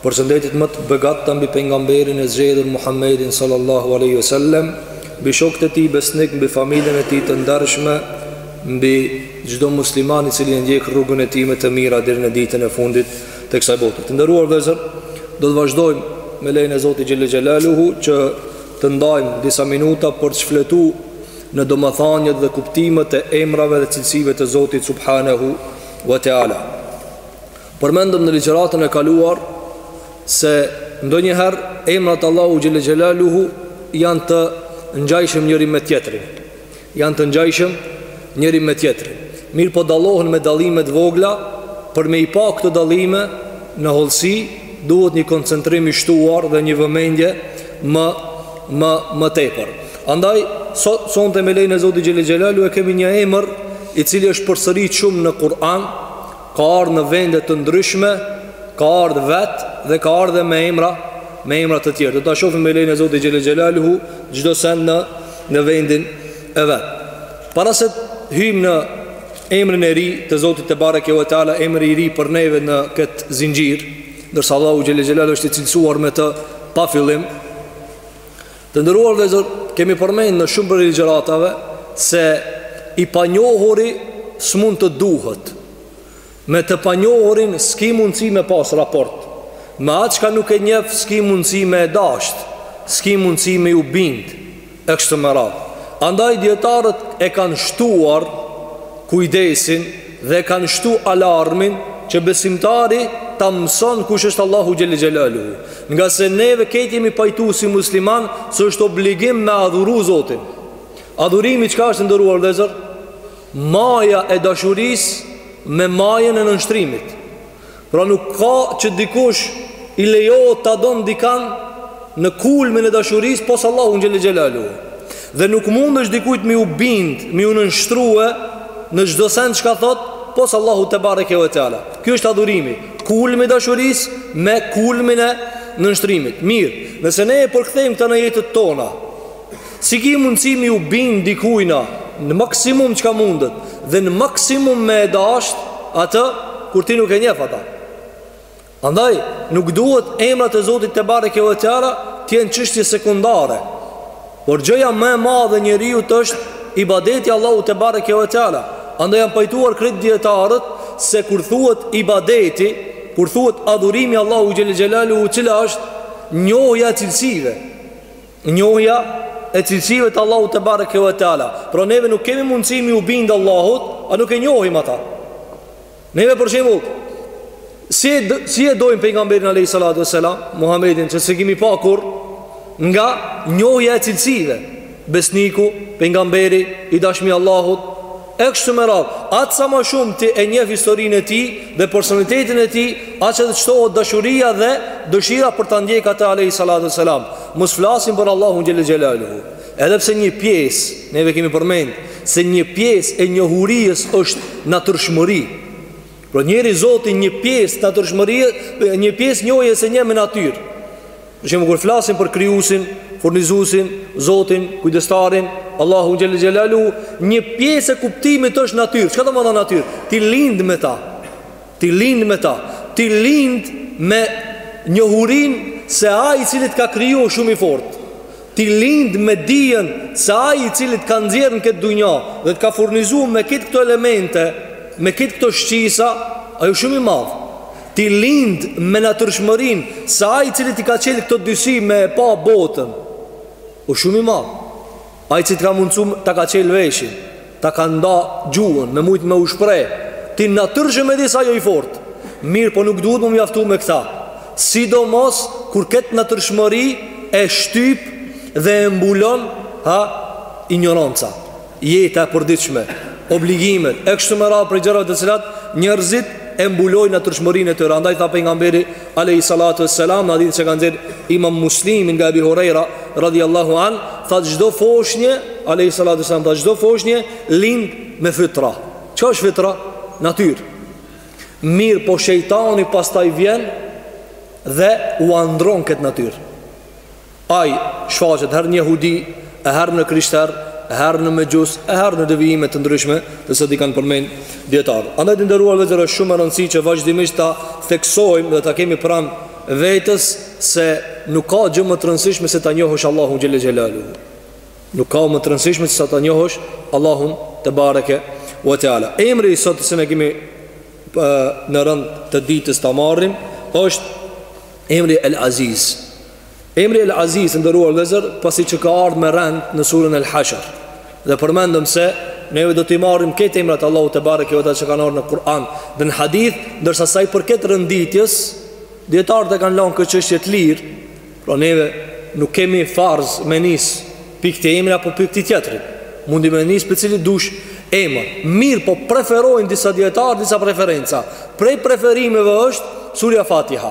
Përshëndetjet më të begatta mbi pejgamberin e zgjedhur Muhammedin sallallahu alaihi wasallam, mbi shokët e tij besnik, mbi familjen e tij të ndershme, mbi çdo musliman i cili e ndjek rrugën e tij me të mira deri në ditën e fundit të kësaj bote. Të nderuar vëllezër, do të vazhdojmë me lejen e Zotit xhelle xhelaluhu që të ndajmë disa minuta për të shfletu në domethëniet dhe kuptimet e emrave dhe cilësive të Zotit subhanahu wa taala. Përmendëm në ligjëratën e kaluar se ndonjëherë emrat e Allahut xhelle xhelaluhu janë të ngjajshëm njëri me tjetrin. Janë të ngjajshëm njëri me tjetrin. Mirëpo dallohen me dallime të vogla, për me i pa këto dallime në hollësi duhet një koncentrim i shtuar dhe një vëmendje më më më tepër. Andaj sot sonte me lejen e Zotit xhelle xhelalu e kemi një emër i cili është përsëritë shumë në Kur'an, Ka ardhë në vende të ndryshme, ka ardhë vet dhe ka ardhë edhe me emra, me emra të tjerë. Do ta shohim me lejen e Zotit xhel xhelaluhu çdo send në në vendin e vet. Para se hyjmë në emrin e ri të Zotit tebareke ve teala, emri i ri për neve në këtë zinxhir, ndërsa Allahu xhel xhelaluhu është i cilësuar me të pa fillim, Të nderuar vëllezër, kemi përmend në shumë prej ligjëratave se i panjohuri s'mund të duhet. Me të panjohurin s'ki mundësi me pas raport. Me atë çka nuk e njeh s'ki mundësi me e dashtë, s'ki mundësi me ju bind e kështu me radhë. Andaj dietarët e kanë shtuar kujdesin dhe e kanë shtu alarmin që besimtari ta mëson kush është Allahu xhel xhelalu ngase neve krejt jemi pajtu si musliman se është obligim me adhuru Zotin adhurimi çka është të nderuar vëllezër maja e dashurisë me majën e nënshtrimit Pra nuk ka që dikush i lejohet ta don dikan në kulmin e dashurisë pos Allahut xhel xhelaluhu. Dhe nuk mundesh dikujt mi u bind, mi u nënshtrue në çdo send çka thotë pos Allahut tebareke ve teala. Kjo është adhurimi, kulmi i dashurisë me kulmin e nënshtrimit. Mirë, nëse ne e përkthejmë këtë në jetët tona, Si ki mundësi mi u bind dikujna Në maksimum çka mundet Dhe në maksimum me e dasht Atë kur ti nuk e njef ata Andaj nuk duhet emrat e Zotit tebareke ve teala të jenë çështje sekundare Por gjëja më e madhe e njeriut është ibadeti i Allahut tebareke ve teala Andaj janë pajtuar krejt dijetarët Se kur thuhet ibadeti Kur thuhet adhurimi i Allahut xhelle xhelaluhu Cila është njohja e cilësive Njohja e cilësive të Allahut te bareke ve teala. Pra neve nuk kemi mundësi mi u bind Allahut, pa nuk e njohim ata. Neve për shembull, si si e dojmë pejgamberin alayhi salatu vesselam, Muhamedin që s'e kemi pa kurrë nga njohja e cilësive. Besniku, pejgamberi i dashmi i Allahut, E kështu me radhë, aq sa ma shumë ti e njeh historinë e tij dhe personalitetin e tij, aq sa të shtohet dashuria dhe dëshira për ta ndjek atë alej salatu selam. Mos flasim për Allahun xhelel xhelaluhu. Edhe pse një pjesë, neve kemi përmend se një pjesë e njohurisë është natyrshmëri. Pra njeri Zotin një pjesë natyrshmëri, një pjesë njohjes e njeh me natyrë. Për shembull, kur flasim për Krijuesin, Furnizuesin, Zotin, Kujdestarin, Allahu xhel xhelalu, një pjesë e kuptimit është natyrë. Çka do me thanë natyrë? Ti lind me ta. Ti lind me ta. Ti lind me njohurinë se ai i cili të ka kriju shumë i fortë. Ti lind me dijen se ai i cili të ka nxjerrë në këtë dunja dhe të ka furnizu me këtë këto elemente, me këtë këto shqisa, aj o shumë i madh. Ti lind me natyrshmërinë se ai i cili t'i ka çelë këto dy sy me e pa botën, o shumë i madh. Ai i cili të ka mundësu ta ka çelë veshin, ta ka nda gjuhën, me mujtë me u shpreh, ti natyrshëm e di se aj o i fortë. Mirëpo nuk duhet mu mjaftu me këta. Sidomos kur këtë natyrshmëri e shtyp dhe e mbulon ha injoranca. Jeta e përditshme, obligimet e kështu me radhë për gjëra të cilat njerëzit e mbulojnë natyrshmërinë e tyre. Andaj tha pejgamberi alayhi salatu wassalam, n'hadith se ka nxjerr Imam Muslimi nga Ebi Hurejra radhiyallahu an, tha çdo foshnje alayhi salatu wassalam, tha çdo foshnje lind me fitra. Çka është fitra? Natyr. Mirëpo shejtani pastaj vjen dhe ua ndrron kët natyr. Ai shfaqet herë në jehudi, herë në krishterë, herë në mexhus, e herë në devijime të ndryshme, të cilat i kanë përmend dietarët. Andaj të nderuar vëllezër është shumë me rëndësi që vazhdimisht ta theksojmë dhe ta kemi pranë vetes se nuk ka gjë më të rëndësishme se ta njohësh Allahun xhel xhelalu. Nuk ka më të rëndësishme se ta njohësh Allahun te bareke ve teala. Emri i sot që ne kemi në rend të ditës ta marrim është emri El Aziz. Emri El Aziz, të nderuar vëllezër, pasi që ka ardh me rend në surën El Hashr. Dhe përmendëm se neve do t'i marrim këtë emrat Allahu te bareke ve që kanë ardh në Kur'an dhe në hadith, ndërsa sa i përket renditjes, dietarët e kanë lan këtë çështje të lirë. Pra neve nuk kemi farz me nis pi këti emri apo pi këti tjetrit. Mundi me nis pi cilit dush emër. Mirëpo preferojnë disa dietarë disa preferenca. Prej preferimeve është surja Fatiha.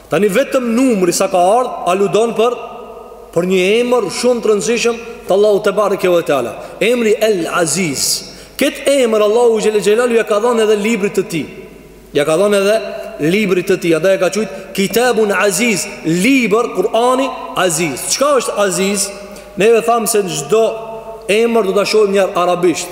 Tani vetëm numri sa ka ardh aludon për për një emër shumë të rëndësishëm të Allahut tebareke ve teala. Emri El Aziz. Kët emër Allahu xhele xhelaluhu ja ka dhënë edhe librit të tij. Ja ka dhënë edhe librit të tij. Ata e ka qujt Kitabun Aziz, libër Kur'ani Aziz. Çka është Aziz? Neve tham se çdo emër do ta shohim njëherë arabisht.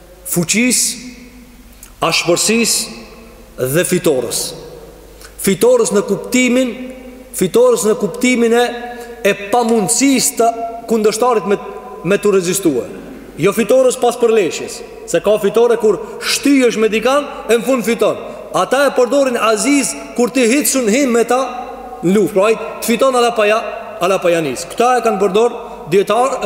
fuqisë, ashpërsisë dhe fitores. Fitores në kuptimin, fitores në kuptimin e pamundësisë të kundërshtarit me me të rezistuar. Jo fitores pas përleshjes, se ka fitore kur shtyhesh me dikan e në fund fiton. Ata e përdorin aziz kur ti hiç s'un hin me ta në luftë. Pra ai të fiton ala pa ja, ala pa ja nis. Këta e kanë përdor Dijetarët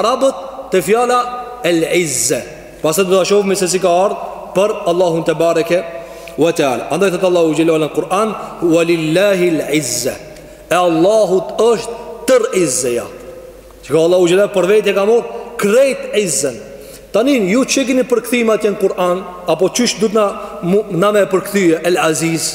arabë te fjala el izze. Pastaj do ta shohim se si ka ardh për Allahun tebareke ve teala. Andaj thot Allahu xhele në Kur'an walillahi el izze. E Allahut është tër izzeja. Që ka Allahu xhele për veti ka marr krejt izzen. Tani ju që kini përkthim atje në Kur'an apo qysh duna na me përkthye el aziz.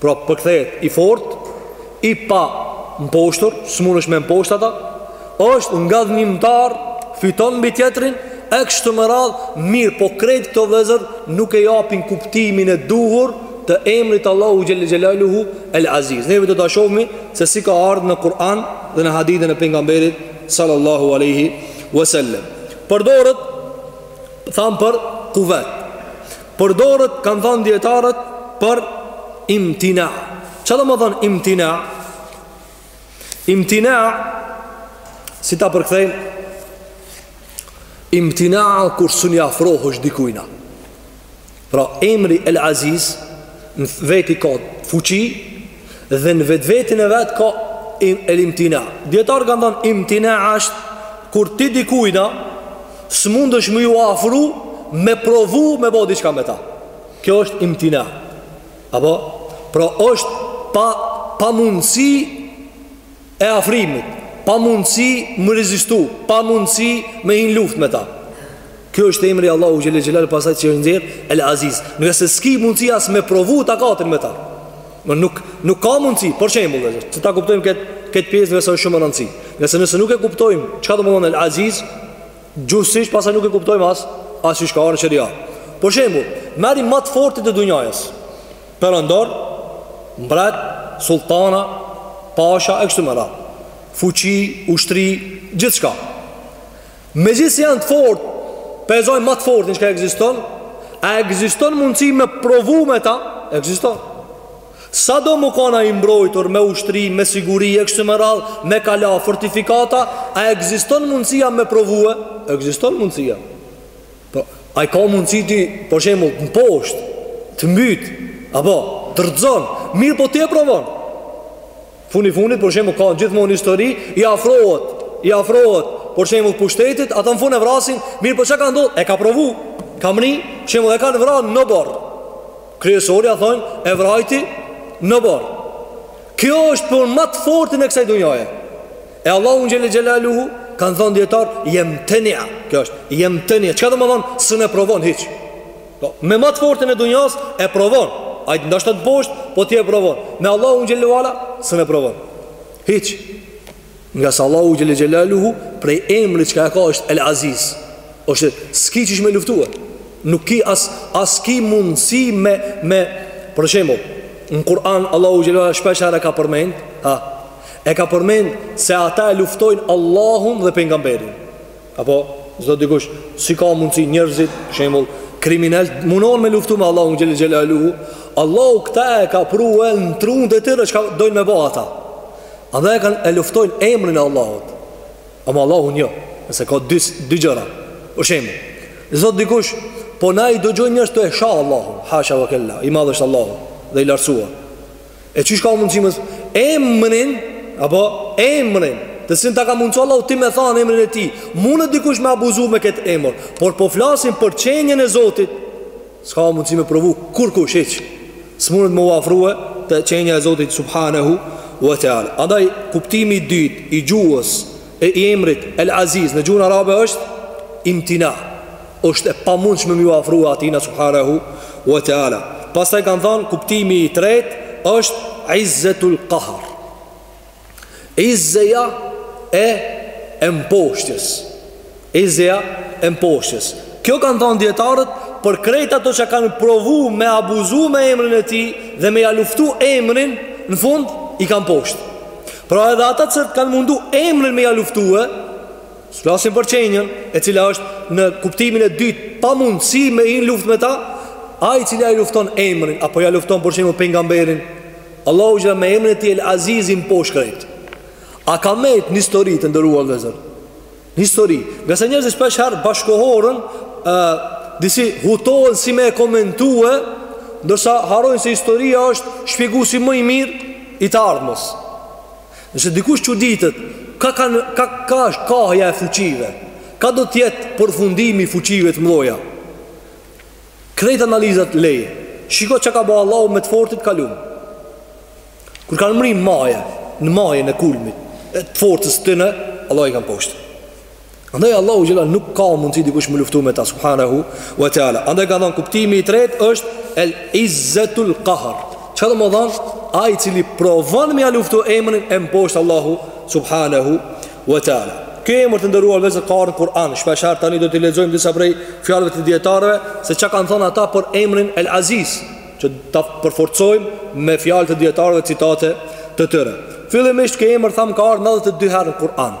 Pra përkthehet i fortë, i pamposhtur, s'munesh me mposht ata, është ngadhënjimtar, fiton mbi tjetrin, e kështu me radh, mirëpo krejt këto vëzër nuk e japin kuptimin e duhur të emrit t'Allahut xhele xhelaluhu el aziz. Neve do ta shofmi se si ka ardh në Kur'an dhe në hadithin e pejgamberit sallallahu alaihi wasallam. Përdoret tham për kuvet. Përdoret, kanë thënë dijetarët, për imtina. Ça domethënë imtina? Imtina, si ta përkthejmë, imtina kur s'un i afrohesh dikujna. Pra, emri El Aziz, në veti ka fuqi, Dhe në vetveten e vet ka im el imtina. Dijetarët kanë thënë imtina është kur ti dikujna s'mundesh me ju afru me provu me bo diçka me ta. Kjo është imtina. Apo pra është pa pamundësi e afrimit, pamundësi me rezistu, pamundësi me hi n'luft me ta. Ky është emri i Allahut xhele xhelal pastaj që nxjerr El Aziz. Ngase s'ki mundësi as me provu takatin me ta. Më nuk nuk ka mundësi, për shembull, që ta kuptojmë kët kët pjesë se është shumë me rëndësi. Se nëse nuk e kuptojmë çka domethonë El Aziz, gjuhësisht pastaj nuk e kuptojmë as as siç ka ardhur sheriat. Për shembull, marrim ma të fortit të dunjasë. Perandor, mbret, sulltana, pasha e kështu me radhë. Fuqi, ushtri, gjithçka. Megjithëse janë të fortë, pe zojmë ma të fortin çka ekziston, a ekziston mundësi me provu me ta? Ekziston. Sado me kon i mbrojtur me ushtri, me siguri, e kështu me radhë, me kala, fortifikata, a ekziston mundësia me provue? Ekziston mundësia. Po, ai ka mundësi ty, për shembull, të mposht, të mbyt, apo të rrëzon, mirëpo ti e provon. Funi i funit, për shembull, ka gjithmonë në histori, i afrohet, i afrohet, për shembull, pushtetit, ata në fund e vrasin, mirëpo çka ka ndodhë, e ka provu, ka mrri, për shembull, e kanë vra në oborr. Kryesori, a thojnë, e vrajti në oborr. Kjo është për ma të fortin e kësaj dunjaje. E Allahu xhelle xhelaluhu kanë thënë dijetarët jemteni, kjo është jemteni. Çka do me thanë? S'un e provon hiç. Po, me ma të fortin e dunjas e provon. Ai ndoshta të mposht, po ti e provon. Me Allahun xhelle ve ala s'un e provon. Hiç. Ngase Allahu xhelle xhelaluhu prej emrit çka e ka është El Aziz. Ose s'ki qysh me luftuar. Nuk ki as as ki mundsi me me për shembull, në Kur'an Allahu xhelle ve ala shpeshherë ka përmend, ha, E ka përmend se ata e luftojnë Allahun dhe pejgamberin. Apo thotë dikush si ka mundsi njerëzit, për shembull, kriminelë mundojnë me luftu me Allahun xhelle xhelaluhu, Allahu këta e ka pru në tru të tyre çka dojnë me bo ata. Ata e kanë e luftojnë emrin e Allahut. Ama Allahun jo, se ka dy dy gjëra. Për shembull, thotë dikush po na i dëgjojmë njerëz tu e sha Allahun, hasha wa kella, i madh është Allahu dhe i lartësuar. E qysh ka mundësi me emrin, apo emrin, të cilin ta ka mundësu Allahu ty me thanë emrin e tij, mundet dikush me abuzu me këtë emër, por po flasim për qenien e Zotit, s'ka mundësi me provu, kurrkush hiç, s'munet me u afrue te qenia e Zotit Subhanehu ve teala. Andaj, kuptimi i dytë i gjuhës e i emrit El Aziz në gjuhën arabe është imtina. është e pamundshme me ju afrue atijna subhanahu wa taala. Pastaj kanë thënë kuptimi i tretë është izzetul kahr. Izzeja e e mposhtjes. Izzeja e mposhtjes. Kjo kanë thënë dijetarët për krejt ato që kanë provu me abuzu me emrin e tij dhe me ja luftu emrin në fund i ka mposhtë. Pra edhe ata që kanë mundu emrin me ja luftue, S'flasim për qenien, e cila është në kuptimin e dytë pa mundësi me hi n'luftë me ta, ai i cili e lufton emrin apo ja lufton për shembull pejgamberin. Allahu xhelle me emrin e tij El Aziz i mposht krejt. A ka met një histori të nderuar vëllezër? Një histori. Ngase njerëzit shpeshherë bashkohoren, ë disi hutohen si me e komentue, ndërsa harrojnë se historia është shpjeguesi më i mirë i të ardhmës. Nëse dikush çuditet, ka ka ka ka është kahja e fuqive? Ka do të jetë përfundimi i fuqive të mëdha? Krejt analizat lej. Shiko çka ka bo Allahu me të fortit e kalum. Kur kanë mri maje, në majën e kulmit, e t'forcës tyne, Allah i ka mposht. Andaj Allahu xhelle nuk ka mundësi dikush me luftu me ta subhanahu wa taala. Andaj ka thënë kuptimi i tretë është el izzatul qahr. Çka domethonë ai i cili provon me ja luftu emrin e mposht Allahu subhanahu wa taala. Ky emër të nderuar vëllezër ka ardh në Kur'an. Shpeshherë tani do t'i lexojmë disa prej fjalëve të dijetarëve se çka kanë thënë ata për emrin El Aziz, që ta përforcojmë me fjalë të dijetarëve citate të tyre. Fillimisht ky emër thamë ka ardhur 92 herë në Kur'an.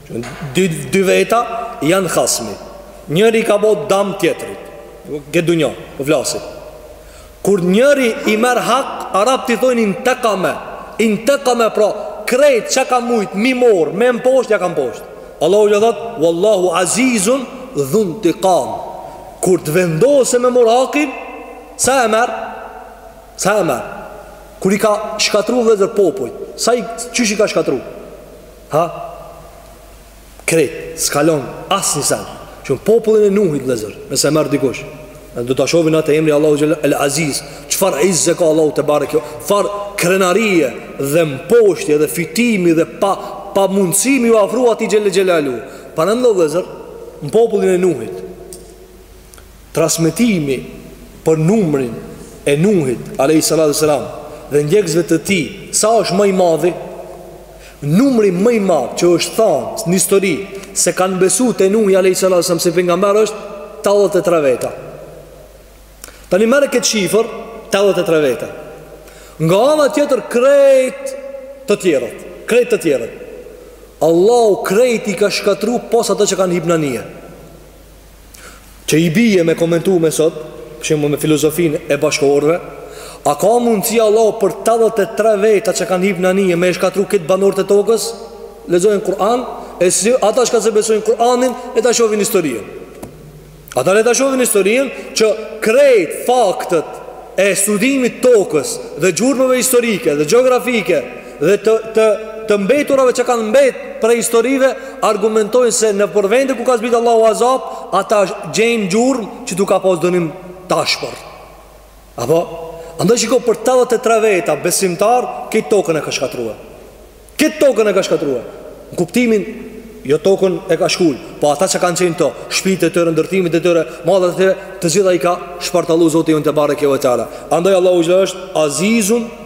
Dy, dy veta janë hasmi. Njëri i ka bo dam tjetrit. Te dunja po flasim. Kur njëri i merr hak, arabët i thojnë intekame. Intekame, pra, krejt çka ka mujtë, m'i marrë, me mposht, ja ka mposht. Allahu çka thotë, Wallahu azizun dhuntikam. Kur të vendos me marrë hakin, sa e merr? Sa e merr? Kur i ka shkatrru vëllezër popujt, sa qysh i ka shkatrru? Ha? Krejt, s'ka lon asnjë sen Qe në popullin e Nuhit vëllezër Nëse e merr dikush Nëse do ta shohë atë emri Allahu Xhelle El Aziz Çfarë izze ka Allahu tebareke Çfarë krenarie dhe mposhtje dhe fitimi dhe pa Pamundësi m'iu afru atij Xhelle Xhelaluhu Paramendo vëllezër Në popullin e Nuhit Transmetimi për numrin e Nuhit, alejhi salatu ves selam, dhe ndjekësve të tij, sa është më i madhi? Numri më i madh që është thënë në histori se kanë besuar te Nuhi, alejhi salatu ves selam, si pejgamber është 83 veta. Tani merre këtë shifër, 83 veta. Nga ana tjetër krejt të tjerët, krejt të tjerët. Allahu krejt i ka shkatrru pos ata që kanë hip n'anije. Çka i bije me komentu me sot Për shembull me filozofinë e bashkohorëve A ka mundësi Allah për 83 veta që kanë hip n'anije Me e shkatrru krejt banorët e tokës Lexojnë Kur'an E si ata çka s'e besojnë Kur'anin Le ta shohin historinë Ata le ta shohin historinë Që krejt faktet E studimit tokës Dhe gjurmëve historike Dhe gjeografike dhe të, të, të mbeturave që kanë mbet prej historive argumentojnë se nëpër vende ku ka zbrit Allahu azab, ata gjejnë gjurmë që tu ka pas dënim t'ashpër. Apo andaj shiko për 83 veta besimtar këtë tokën e ka shkatruar. Këtë tokën e ka shkatruar. Në kuptimin jo tokën e ka shkul, po ata që kanë qenë, këto shpitë e tyre, ndërtimet e tyre, mallet e tyre, të gjitha i ka shpartallu Zoti ynë tebareke ve teala. Andaj Allahu xhel është Azizun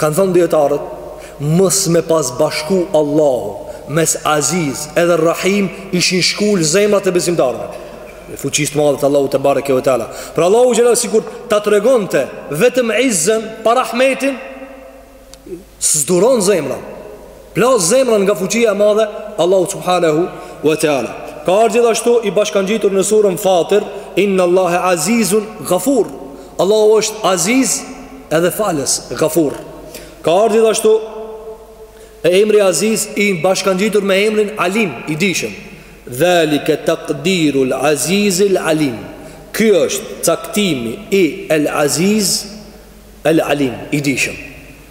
Kanë thënë dijetarët, mos me pas bashku Allahu mes Aziz edhe Rrahim ishin shkul zemrat e besimtarëve. prej fuqisë të madhe të Allahut tebareke ve teala. Pra Allahu xhel sikur ta tregonte vetëm izzen pa rahmetin, s'duron zemra. Plas zemra nga fuqia e madhe Allahu subhanahu wa taala. Ka ardhur gjithashtu i bashkangjitur në surën Fatir, Inna Allahe Azizun Ghafur. Allahu është Aziz edhe falës, Ghafur. Ka ardhur gjithashtu emri Aziz i bashkangjitur me emrin Alim, i dijshëm. Dhalika taqdirul Azizil Alim. Ky është caktimi i El Aziz El Alim, i dijshëm.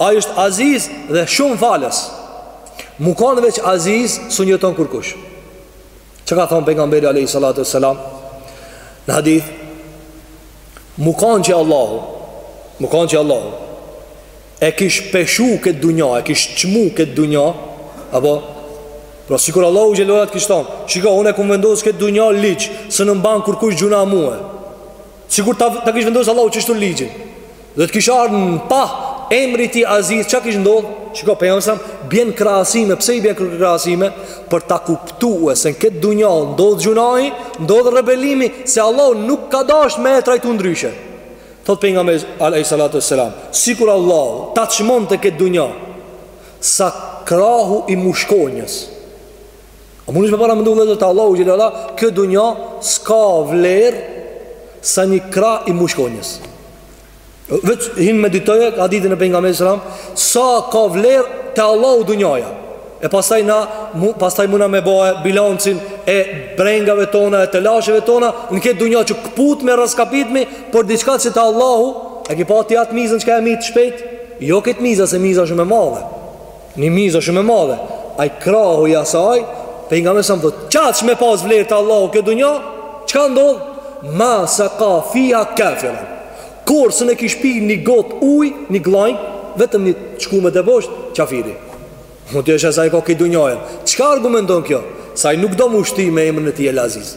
Ai është Aziz dhe shumë falës. Me u kanë veç Aziz, s'u jeton kurkush. Çka ka thonë pejgamberi alejhi salatu ve selam? Në hadith, me u kanë që Allahu, me u kanë që Allahu, e kish peshu këtë dunja, e kish çmu këtë dunja, apo, pra sikur Allahu xhele xhelaluhu kish thonë, shiko unë e kam vendos këtë dunja ligj, se nuk m'ban kurkush gjunah mue. Sikur ta ta kish vendos Allahu qeshtu ligjin. Dhe të kish ardh në pah emri i tij Aziz, çka kish ndodh? Shiko pejgamberi a.s. bjen krahasime, pse i bjen krahasime për ta kuptuar se në këtë dunja ndodh gjunahi, ndodh rebelimi se Allahu nuk ka dasht me e trajtu ndryshe. Thot pejgamberi alayhi salatu wasalam, sikur Allahu ta çmonte këtë dunja sa krahu i mushkonjës. A muni me paramendu vllezër te Allahu xhelle xhelaluhu kjo dunja s'ka vler Sa një krah i mushkonjës Veç hin meditoje hadithin e pejgamberit a.s. Sa ka vler te Allahu dunjaja E pastaj na pastaj muna me ba bilancin E brengave tona e telasheve tona Në këtë dunja që këputmi raskapitmi për diçka që te Allahu E ke pa ti atë mizën që ka e myt shpejt Jo këtë mizë se miza shumë e madhe Miza shumë e madhe. Ai krahu i asaj, pejgamberi a.s. thotë, "Qaç me pas vlerë te Allahu kjo dunja, çka ndodh? Ma seka fiha kafiren." Kurrë s'e kish pi një got ujë, një gllanj, vetëm në shkumbet e posht, qafiri. Mund t'jesh asaj ka kjo dunja. Çka argumenton kjo? Se ai nuk do me ushtru emrin e tij El Aziz.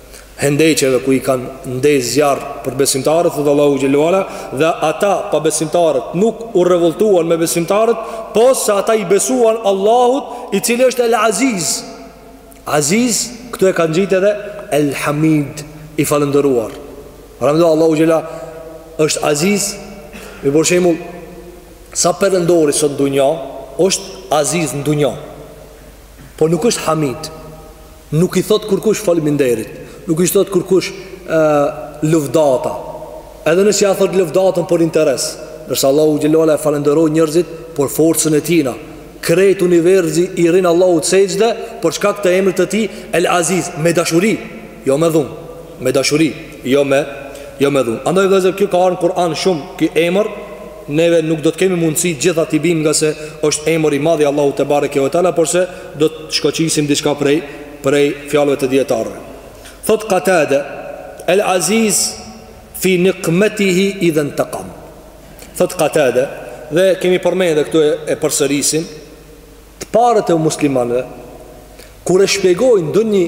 hendeqeve ku i kanë ndezë zjarr për besimtarët thotë Allahu xhelle ve ala dhe ata pabesimtarët nuk u revoltuan me besimtarët pos se ata i besuan Allahut i cili është el aziz aziz këtu e kanë gjithë edhe el hamid i falënderuar Ramdo Allahu xhelle ve ala është aziz i për shembull sa perëndori sot n'dunja është aziz në dunja por nuk është hamid Nuk i thotë kurkush faleminderit, nuk i thotë kurkush lëvdata, edhe nëse ia thotë lëvdatën për interes, ndërsa Allahu xhelle ve ala e falënderojnë njerëzit për forcën e tijna. Krejt universi i rrin Allahut sexhde për shkak të emrit të tij El Aziz, me dashuri, jo me dhunë, me dashuri, jo me jo me dhunë. Andaj vëllezër, kjo ka ardh në Kur'an shumë ky emër Neve nuk do të kemi mundësi gjitha t'i bimë ngase është emër i madh i Allahut tebareke ve teala porse do të shkoqisim diçka prej prej fjalëve të dijetarëve. Thotë Katade, El Aziz fi nikmetihi idhe intekam. Thotë Katade, dhe kemi përmend edhe këtu, e përsërisim, Të parët e muslimanëve kur e shpjegojnë ndonjë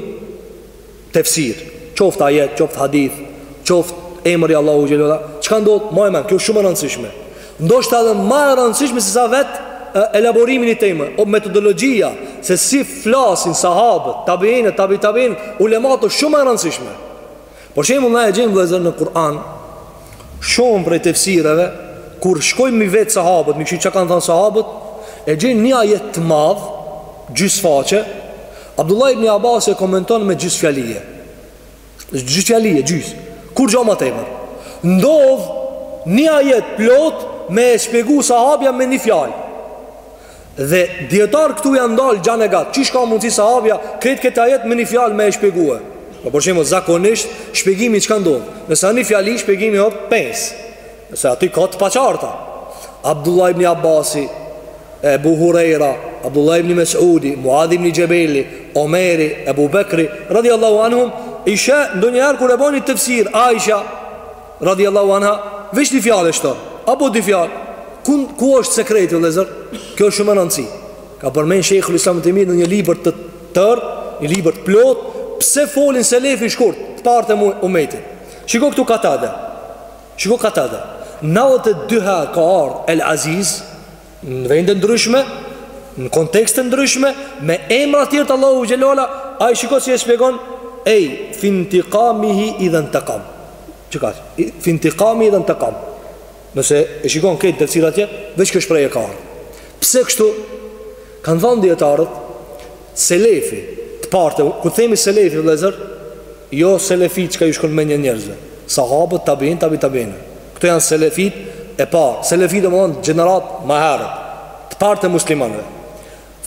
tefsir, qoftë ajet, qoftë hadith, qoftë emër i Allahut xhelle ve ala, çka ndodh? Maje mend, kjo është shumë e rëndësishme. Ndoshta edhe ma e rëndësishme se sa vet elaborimi i temës, o metodologjia se si flasin sahabët, tabiinët, tabi tabiin, ulemat është shumë e rëndësishme. Për shembull na e gjejmë vëllezër në Kur'an shumë prej tefsireve kur shkojmë mi vet sahabët, mi kqyr çka kanë thënë sahabët, e gjejmë një ajet të madh, gjys faqe, Abdullah ibn Abbas e komenton me gjys fjalie. Gjys fjalie, gjys. Kurgjë ma tepër. Ndodh një ajet plot me e shpjegu sahabja me një fjalë. Dhe dijetarët këtu janë ndalë gjanë e gatë Qysh ka mundësi sahabja krejt këtë ajet me një fjalë me e shpjegu Po për shembull, zakonisht shpjegimi çka ndodh Nëse një fjali shpjegimi është pesë Nëse aty ka të paqarta Abdullah ibn Abbasi Ebu Hurejra Abdullah ibn Mesudi Muadh ibn Xhebeli Omeri Ebu Bekri radijallahu anhum Aishe ndonjëherë kur e bon tefsir Aisha Radijallahu anha, veç një fjalë e shton, apo dy fjalë. Ku ku është sekreti vëllezër? Kjo është shumë e rëndësishme. Ka përmend Shejhul Islam Ibn Tejmije në një libër të tërë, një libër të plot, pse folin selefi shkurt, të parët e umetit. Shiko këtu Katade. Shiko Katade. 92 herë ka ardh El Aziz, Në vende t'ndryshme, në kontekste t'ndryshme, me emra të tjerë të Allahut xhelle ve ala, ai shiko si e shpjegon, ej, fi intikamihi idhe intekam. Çka, fi intikamihi idhe intekam. Nëse e shikon këtë tefsir atje, veç kështë prej e karë. Pse kështu, kanë thënë dijetarët, Selefi, të parët e, kur themi selefi vëllezër, jo selefi çka ju shkon menja njerëzve, sahabët, tabiin, tabi tabiin. Këto janë selefit e parë. Selefi domethënë gjeneratat ma herët, të parët e muslimanëve.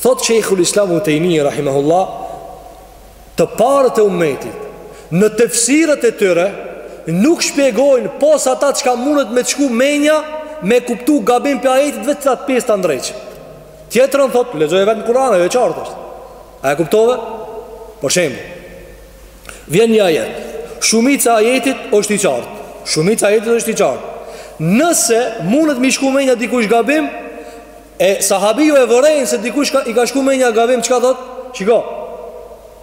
Thot Sheikhul Islam Ibn Taymiyyah rahimahullah, të parët e ummetit në tefsirët e tyre nuk shpjegojnë pos ata çka mundet me t'shku menja me kuptu gabim prej ajetit veç qat pjesë ta ndreqë. Tjetrën thot, lexoje vet Kur'anin, ajo e qartë asht. A e kuptove? Për shembull, vjen një ajet. Shumica e ajetit është i qartë. Shumica e ajetit është i qartë. Nëse mundet mi shku menja dikush gabim, e sahabiju e vëren se dikush ka, i ka shku menja gabim, çka thot? Shiko.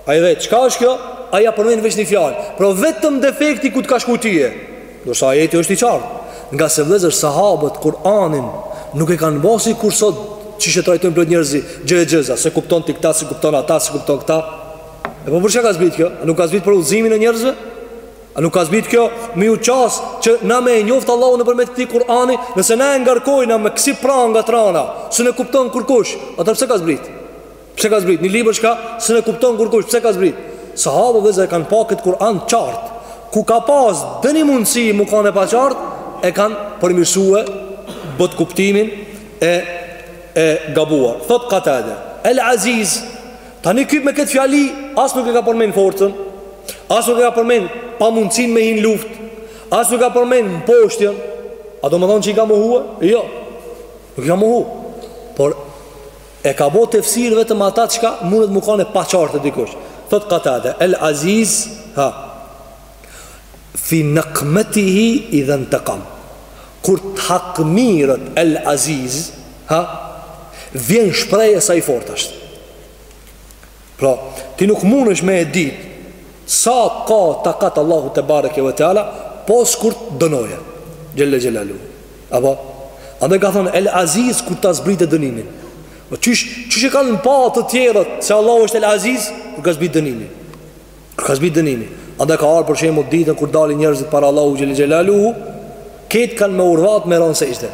Ai dhe, çka është kjo? Ai ja përmend veç një fjalë, por vetëm defekti ku të ka shku tyje. Ndërsa ajeti është i qartë. Ngase vllezër sahabët Kur'anin nuk e kanë bo sikur sot qysh e trajtojnë plot njerëz, gjë e gjëza, s'e kupton ti këta, s'i kupton ata, s'i kupton këta. E po për çka ka zbrit kjo? A nuk ka zbrit për udhëzimin e njerëzve? A nuk ka zbrit kjo me ju qas që na me e njoftë Allahu nëpërmjet këtij Kur'ani, nëse na e ngarkojnë me kësi pranga trana, s'un e kupton kurkush, atëherë pse ka zbrit? Pse ka zbrit? Një libër çka s'un e kupton kurkush, pse ka zbrit? Sahabët vllezër e kanë pa këtë Kur'an qartë. Ku ka pas ndonji mundësi m'u kanë e paqartë, e kanë përmirësue bot kuptimin e, e gabuar. Thot Katade, El Aziz, tani kupton me këtë fjali, as nuk e ka përmen forcën, as nuk e ka përmen pamundësinë me hinë luftë, as nuk e ka përmen mposhtjen, a domethonë që i ka mohue? Jo, nuk i ka mohue. Por, E ka bo tefsir vetëm ata çka mundet m'u kan e paqartë te dikush. Thot Katade, El Aziz, ha, fi nekmetihi idhentekam. Kur të hakmirret El Aziz, ha, vjen shprehje sa i fort asht. Pra, ti nuk mundesh me e ditë sa ka takat Allahu tebareke ve teala pos kur të dënoje. Xhelle xhelalu. Apo? Andaj ka thënë El Aziz kur ta zbritë dënimin. Po qysh qysh e kanë pa të tjerët se Allahu është El Aziz kur ka zbritë dënimin. Kur ka zbritë dënimin. Andaj ka ardhur për shembull ditën kur dalin njerëzit para Allahu xhelle xhelalu, ket kanë me urdhnu me ra n'sexhde.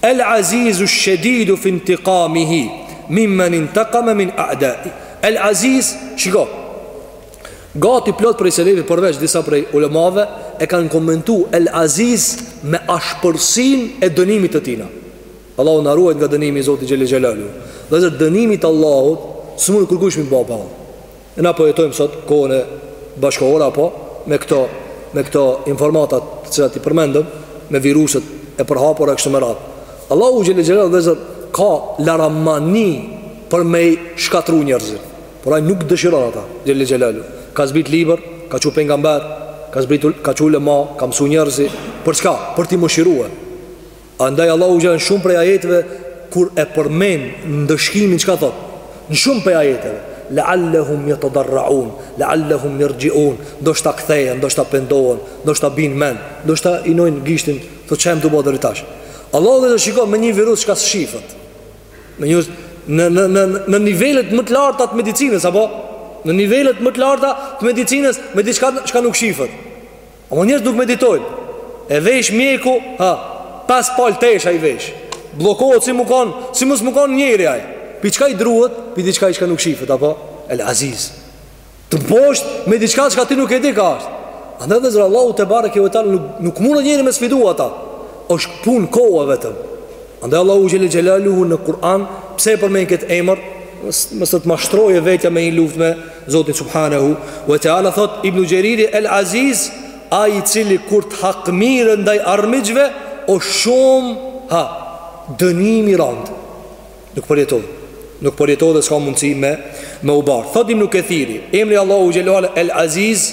El Azizu Shedidu Fintikamihi Mimmen Intakame Min A'daihi El Aziz Shiko Gati plot prej selefit përveç disa prej ulemave E kanë komentu El Aziz Me ashpërsin e dënimit të tina Allahu na ruajt nga dënimi i Zotit Xhelle Xhelalu Vllezër dënimit t'Allahut S'mund kërkush m'i bo ball E na po jetojmë sot kohën e bashkëkohore apo me këto me këto informata të cilat i përmendëm me viruset e përhapura kështu me radhë. Allahu xhelle xhelaluhu vëllezër ka laramani për me shkatrru njerëzit. Por ai nuk dëshiron ata xhelle xhelaluhu. Ka zbrit libër, ka çu pejgamber, ka zbrit ka çu ulema, ka mësu njerëzit për çka? Për t'i mëshirue. Andaj Allahu xhelle n'shumë prej ajeteve kur e përmend ndëshkimin çka thot. Në shumë prej ajeteve. Leal-lehum jetedarraun, leal-lehum jerxhiun, ndoshta kthehen, ndoshta pendohen, ndoshta bijn n'men, ndoshta i vnojnë gishtin, thot çka jem tu bo deri tash. Allahu dhe të shiko me një virus çka s'shifet. Me një në, në, në, në nivellet më të larta të medicinës, apo? Në nivellet më të larta të medicinës, me diçka çka nuk shifet. Amo njerëz nuk meditojnë E vesh mjeku ha, Pesë palë tesha i vesh Bllokohet si mu kanë Si mos mu kanë njeri ai Pi çka i druhet Pi diçkaje çka nuk shifet Apo El Aziz Të mposht Me diçka çka ti nuk e di ka asht Andaj vëllezër Allahu tebareke ve teala Nuk, nuk mundë njeri me sfidu ata është punë kohe vetëm Andaj Allahu xhelle xhelaluhu në Kur'an pse e përmend këtë emër? Mos të mashtroje vetja me një luftë me Zotin subhanahu wa taala thot Ibn Xheriri el Aziz ai i cili kur të hakmirret ndaj armiqve o shumë ha dënim i rand. Nuk përjeton. Nuk përjeton dhe s'ka mundësi me me u bar. Thot Ibn Kathiri, emri Allahut xhelalu el Aziz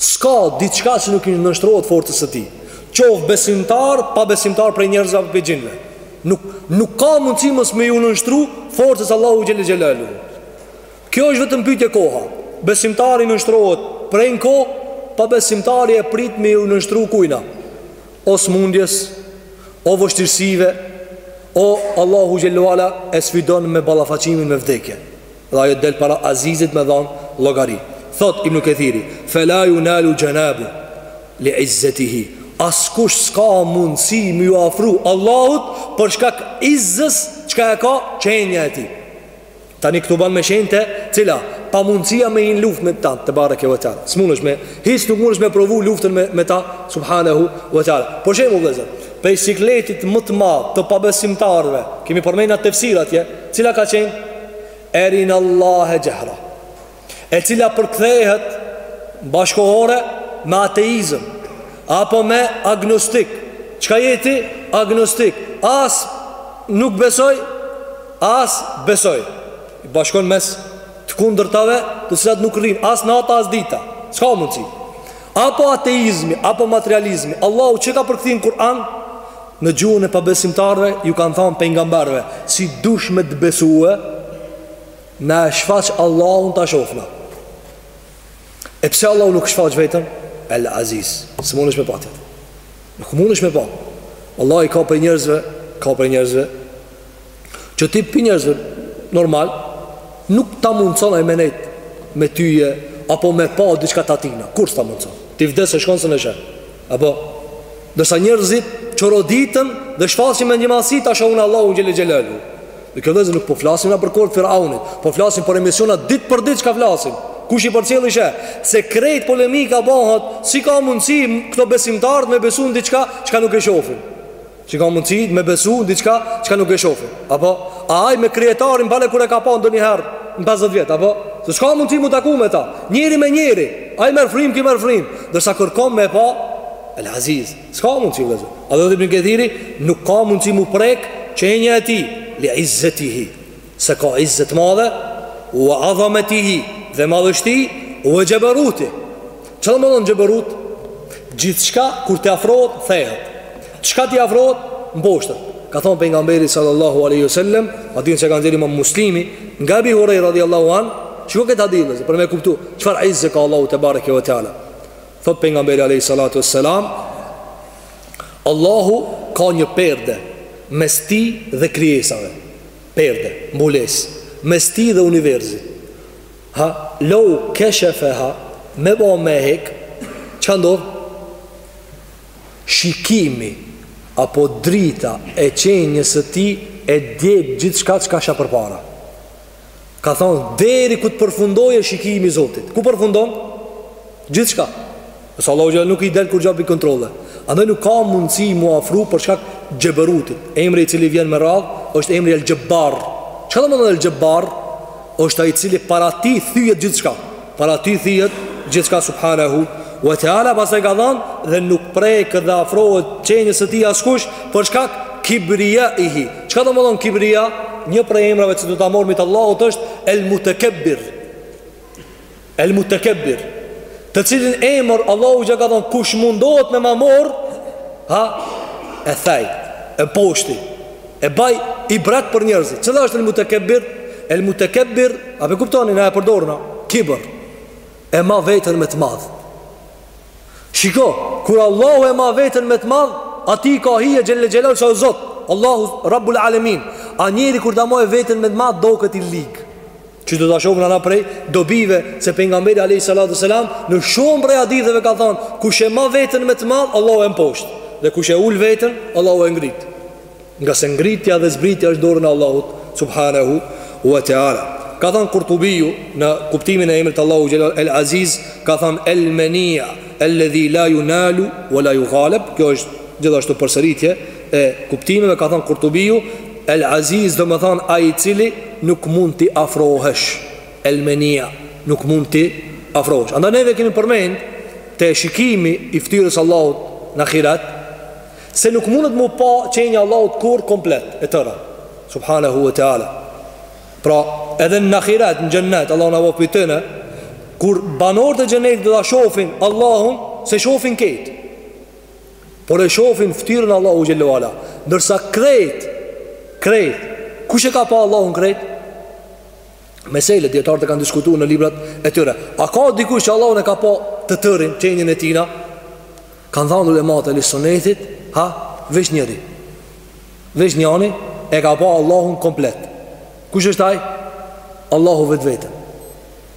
S'ka diçka që nuk i nënshtrohet forcës së tij. Qoftë besimtar, pabesimtar prej njerëzve apo prej xhinëve. Nuk nuk ka mundësi mos me ju nënshtru forcës s'Allahut xhelle xhelaluhu. Kjo është vetëm pyetje kohe. Besimtari nënshtrohet prej në kohë, pabesimtari e prit me ju nënshtru kujna. O smundjes, o vështirësive, o Allahu xhelalu e sfidon me ballafaqimin me vdekjen. Dhe ajo del para Azizit me dhanë llogari. Thotë Ibn Kathiri, "Fela junalu xhenabuhu li izzetihi." Askush s'ka mundësi me ju afru Allahut për shkak izzës çka e ka qenja e tij. Tani këtu ban me shenjë te, cila pamundësia me një luftë me ta tebareke ve teala. S'mundesh me hiç nuk mundesh me provu luftën me me ta subhanahu ve teala. Për shembull, vëllezër, prej sikletit më të madh të pabesimtarëve, kemi përmendur tefsir atje, cila ka qenë Erinallahe xhehra, e cila përkthehet bashkëkohore me ateizëm, apo me agnostik, çka je ti agnostik, as nuk besoj, as besoj, i bashkon mes të kundërtave të cilat nuk rrinë, as nata, as dita, s'ka mundësi, apo ateizmi, apo materializmi, Allahu çka ka për këtë në Kur'an, Në gjuhën e pabesimtarëve ju kanë thanë pejgamberëve, si dush me të besue, na e shfaq Allahun ta shofna. E pse Allahu nuk shfaq veten? El Aziz, s'munesh me pa ti. Nuk mundesh me pa. A ka tip i njerëzve, ka tip i njerëzve Që tip i njerëzve normal Nuk ta mundëson a me nejt Me tyje Apo me pa diçka të atina Kur s'ta mundëson Ti vdes e shkon s'e sheh Apo Ndërsa njerëzit çoroditen Dhe s'pushojnë me një masë ta shohin Allahun xhele xhelaluhu Dhe kjo vëllezër nuk po flasin na për kohën e Firaunit Po flasin për emisionet dit për dit çka flasin Kush i përcjell i sheh Se krejt polemika bëhet Si ka mundësi këta besimtarët me besu në diçka Çka nuk e shofin Si ka mundësi me besu në diçka çka nuk e shofin Apo, a ai me kryetarin pale kur e ka pa ndonjëherë në 50 vjet Apo, se s'ka mundësi m'u taku me ta Njeri me njeri, ai merr frymë, ky merr frymë Ndërsa kërkon me pa El Aziz, s'ka mundësi vëllezër Azze ve xhel Ibn Kethiri, nuk ka mundësi m'u prek qenia e tij Li izzetihi se ka izze të madhe wa azamatihi dhe madhështi wa jabaruti çka do me thonë jabarut gjithçka kur të afrohet thehet çka t'i afrohet mposhtet ka thënë pejgamberi sallallahu alaihi wasallam hadith që shënon imam Muslimi nga Ebi Hurejra radhiyallahu an shiko këtë hadith për me kuptu çfarë izze ka Allahu tebareke ve teala thot pejgamberi alaihi salatu wassalam Allahu ka një perde mes tij dhe krijesave perde, mbulesë, mes tij dhe universit. Ha, lau keshefeha, me ba me hek, çka ndodh? Shikimi, apo drita e qenies së tij e djeg gjithçka çka asht përpara. Ka thonë, deri ku të përfundojë shikimi i Zotit. Ku përfundon? Gjithçka. Se Allahut xhel nuk i del kurgja pi kontrolle. Andaj nuk ka mundësi m'u afru për shkak xheberutit. Emri i cili vjen me radhë, është emri El Xhebbar. Çka do me thonë El Xhebbar? është ai i cili para tij thyhet gjithçka. Para tij thyhet gjithçka subhanehu wa teala pastaj ka thënë dhe nuk prek dhe afrohet qenies së tij askush për shkak kibriaihi. Çka do me thonë kibria? Një prej emrave që do ta marrim të Allahut është el mutakabbir. El mutakabbir. Të cilin emër Allahu ka thënë kush mundohet me ma marr, ha, e thej, e poshti. E baj ibret për njerëzit. Çka është el mutekebbir? El mutekebbir, a po e kuptoni, na e përdorna, kibër. E ma veten me të madh. Shiko, kur Allahu e ma veten me të madh, atij ka hije xhele xhelal se o Zot, Allahu Rabbul Alemin. A njeri kur ta man veten me të madh, doket i lig. Që do ta shohna na prej dobive se Pejgamberi Alejhi Salatu Selam në shumë prej haditheve ka thanë kush e ma veten me të madh Allahu e mposht dhe kush e ul veten Allahu e ngrit ngase ngritja dhe zbritja është n'dorën e Allahut subhanahu wa ta'ala ka thanë Kurtubiu në kuptimin e emrit t'Allahu xhel-le el aziz ka thanë el menia el ledhi la junalu wa la jughaleb kjo është gjithashtu përsëritje E kuptimeve ka thënë Kurtubiu, El Aziz domethënë ai i cili nuk mund t'i afrohesh, El Menia nuk mund t'i afrohesh. Andaj neve kemi përmend te shikimi i ftyrës Allahut në ahiret, se nuk mundet mu pa qenia e Allahut kur komplet e tëra. Subhanehu ve Teala. Pra edhe në ahiret, në xhennet, Allahu na baftë prej tyne, kur banorët e xhennetit do ta shofin Allahun, s'e shofin krejt. Por e shofin ftyrën e Allahut Xhelle ve Ala Ndërsa krejt Krejt Kush e ka pa Allahun krejt? Mesele, dijetarët e kanë diskutu në librat e tyre A ka dikush që Allahun e ka pa të tërin, qenien e tina? Kanë thanë ulematë e ehli sunetit Ha, veç njëri Veç njani E ka pa Allahun komplet Kush është ai? Allahu vetveten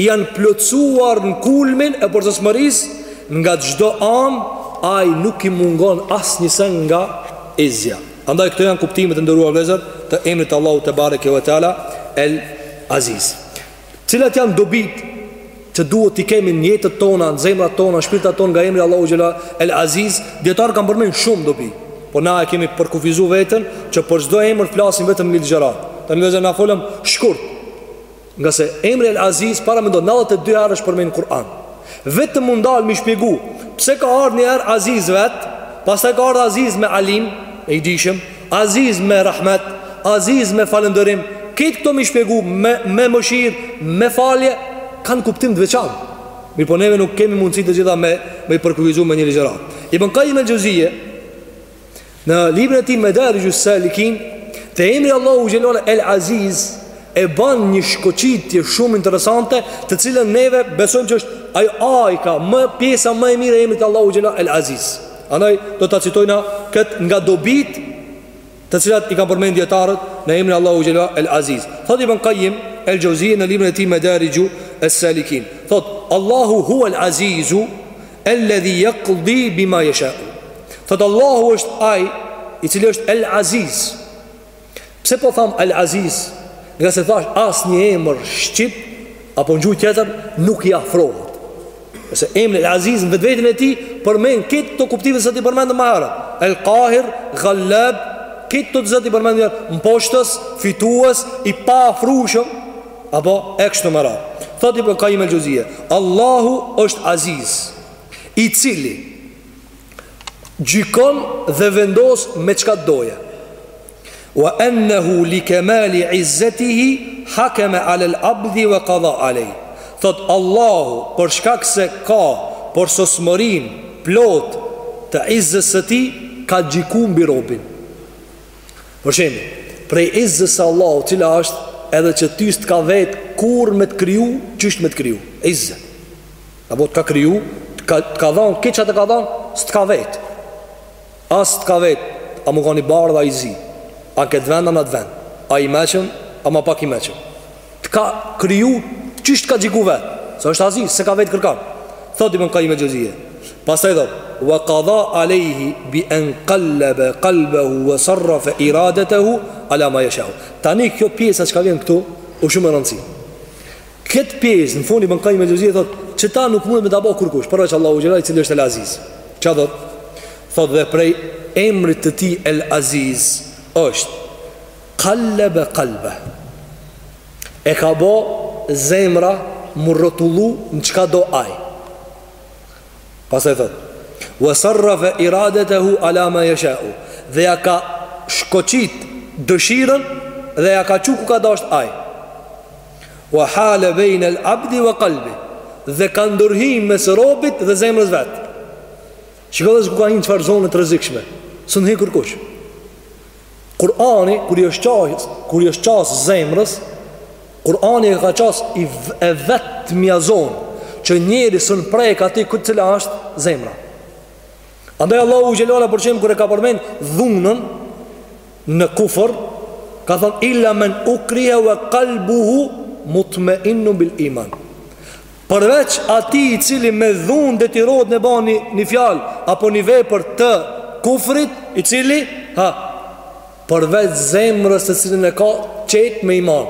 janë plotësuar në kulmin e përsosmërisë nga çdo anë, atij nuk i mungon asnjë sen nga izzeja. Andaj këto janë kuptimet të nderuar vllezër të emrit t'Allahu tebareke ve teala El Aziz. Cilat janë dobitë që duhet t'i kemi në jetët tona, në zemrat tona, n'shpirtat tona nga emri Allahu Xhel-le El Aziz, dijetarët kan përmen shumë dobi, po na e kemi përkufizu veten që për çdo emër flasim vetëm ni ligjërat, a n'vllezër na folëm shkurt, Ngase emri El Aziz paramendo 92 herë është përmend në Kur'an. Vetëm m'u ndal me shpjegu pse ka ardh një herë Aziz vet, pastaj ka ardh Aziz me Alim, i dijshëm, Aziz me Rahmet, Aziz me falënderim. Krejt këto m'i shpjegu me me mëshirë, me falje kanë kuptim të veçantë. Mirpo neve nuk kemi mundësi të gjitha me me i përkufizu me një ligjërat. Ibn Qayyim el-Jauziy Në librin e tij Medarij us-Salikin, te emri i Allahu xhel-le el Aziz e ban një shkoqitje shumë interesante, të cilën neve besojmë që është ajo ajka më pjesa më e mirë e emrit t'Allahu xhel-le el Aziz. Andaj do ta citojna kët nga dobitë të cilat i kanë përmend dijetarët në emrin e Allahu xhel-le el Aziz. Thot Ibn Qayyim el Jauziy në librin e tij Medarij us-Salikin, thot Allahu huwa el Azizu Elladhi yaqdi bima yasha. Thot Allahu është ai i cili është El Aziz. Pse po tham El Aziz? Ngase thash asnjë emër shqip apo në gjuhë tjetër nuk i afrohet. Nëse emri El Aziz në vetveten e tij përmban krejt kto kuptime çi t'i përmenda më herët. El Qahir, Ghallab, krejt kto çi t'i përmenda mposhtës, fitues, i paafrushëm, apo e kështu me radhë. Thotë Ibn Qayyim al-Jawziyya, Allahu është Aziz, i cili gjykon dhe vendos me çka doje. Wa annahu li kamali izzatihi hakama ala al-abdi wa qada alayh. Thot Allahu për shkak se ka përsosmërinë plot të izzës së tij ka gjyku mbi robin. Për shembull, prej izzës së Allahut, cila është edhe që ty s'të ka vetë kurrë me të kriju, qysh me të kriju, izze. Apo të ka kriju, të ka, të ka dhanë, këtë që të ka dhanë, s'të ka vetë. As të ka vetë, a me kan i bardhë a i zi, a n'këtë vend, a n'atë vend, a i meçëm, a ma pak i meçëm. Të ka kriju qysh të ka gjyku vet. Se është aziz, s'e ka vetë kërkan. Thot Ibn Qayyim al-Jawziyya. Pastaj thot: "Wa qada alayhi bi an qallaba qalbahu wa sarrafa iradatahu ala ma yasha." Tani kjo pjesa çka vjen këtu, është shumë e rëndësishme. Këtë pjesë në fund Ibn Qayyim al-Jawziyya thot, "Qeta nuk mund me ta bo kurkush, përveç Allahu xhelal, i cili është el-Aziz." Çfarë thot? Thot dhe prej emrit të tij el-Aziz është Qallaba qalba E ka bo zemra mu rrotullu në çka do aj Pastaj thot Wa sarrafa iradatahu ala ma yasha'u dhe ja ka shkoqit dëshirën dhe ja ka çu ku ka dasht ai. Wa hala bain al-abd wa qalbi dhe ka ndërhy mes robit dhe zemrës vet. Shikoj se ku ka një çfarë zonë të rrezikshme. S'un hin kurkush. Kurani kur i është qas, kur i është qas zemrës, Kurani e ka qas e vetmja zonë që njeri s'un prek aty këtë cila është zemra. Andaj Allahu xhelala për shembull kur e ka përmend dhunën në kufër, ka thënë illa men ukriha wa qalbuhu mutmainun bil iman. Përveç atij i cili me dhunë detyrohet me ba një, një fjal Apo një vepër të kufrit I cili ha, Përveç zemrës të cilin e ka qetë me iman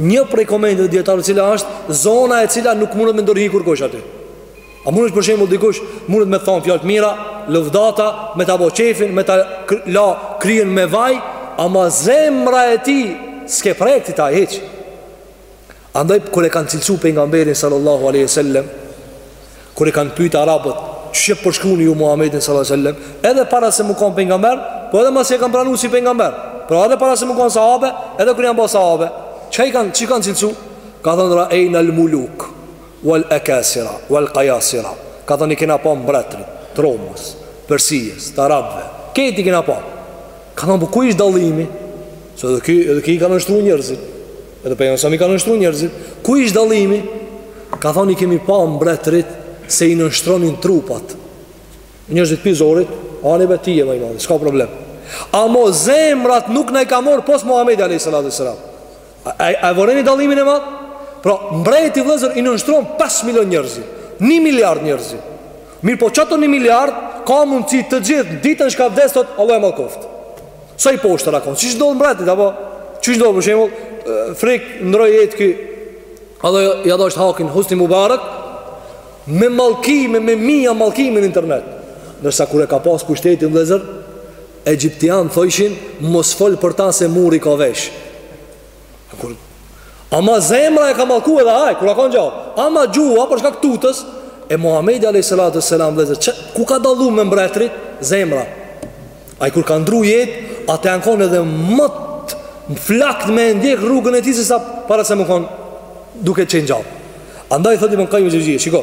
Një prej komenteve dijetarët cila është Zona e cila nuk mundet me ndërhy kurkush aty A mundesh për shembull dikush mundet me thonë fjal të mira Lëvdata me ta bo qejfin me ta la kryen me vaj Ama zemra e tij s'ke prek ti ta hiç Andaj kur e kanë cilësuar pejgamberin sallallahu alaihi wasallam, kur e kanë pyetur arabët, qysh e përshkruni ju Muhamedin sallallahu alaihi wasallam, edhe para se m'u kon pejgamber, po edhe masi e kanë pranuar si pejgamber. Pra edhe para se m'u kon sahabe, edhe kur janë bo sahabe, çka i kanë, ç'i kanë cilësuar? Ka thënë ra'ayna al-muluk wal akasira wal qayasira. Ka thënë i kena pa mbretërit, t'Romës, Persisë, të arabëve. Krejt i kena pa. Ka thënë po ku ish dallimi? Se edhe ky, edhe ky i kanë nënshtru njerëzit. Edhe pejgamberi selam i ka nënshtru njerëzit, ku ish dallimi? Ka thonë i kemi pa mbretërit se i nënshtronin trupat. Njerëzit pi zorit, ani be ti je ma i madh, s'ka problem. Ama zemrat nuk na i ka marrë pos Muhamedi alayhis salatu sallam. A e vëreni dallimin e madh? Pra, mbreti vëllezër i nënshtron 5 milionë njerëz. 1 miliard njerëz. Mirëpo qato 1 miliard ka mundësi të gjithë ditën shka vdes thotë Allahu e mallkoftë. Sa i poshtër a kon, siç ndodh mbretit, apo siç ndodh për shembull, frik ndrroi jetë ky Allahu ia dhashtë hakin Husni Mubarak Me mallkime, me mija mallkime në internet Ndërsa kur e ka pas pushtetin vëllezër egjiptianët thojshin Mos fol për ta se muri ka vesh Kur ama zemra e ka mallku edhe ai kur u kan gjallë. Ama gjuha për shkak tutës e Muhamedi alayhi salatu selam edhe qe ku ka dallu me mbretërit zemra. Ai kur ka ndrru jetë, ata janë konë edhe më të flaktë me e ndjek rrugën e tij se sa para se me kon duke qenë gjallë. Andaj thotë Ibn Qayyim al-Jawziyya, shiko.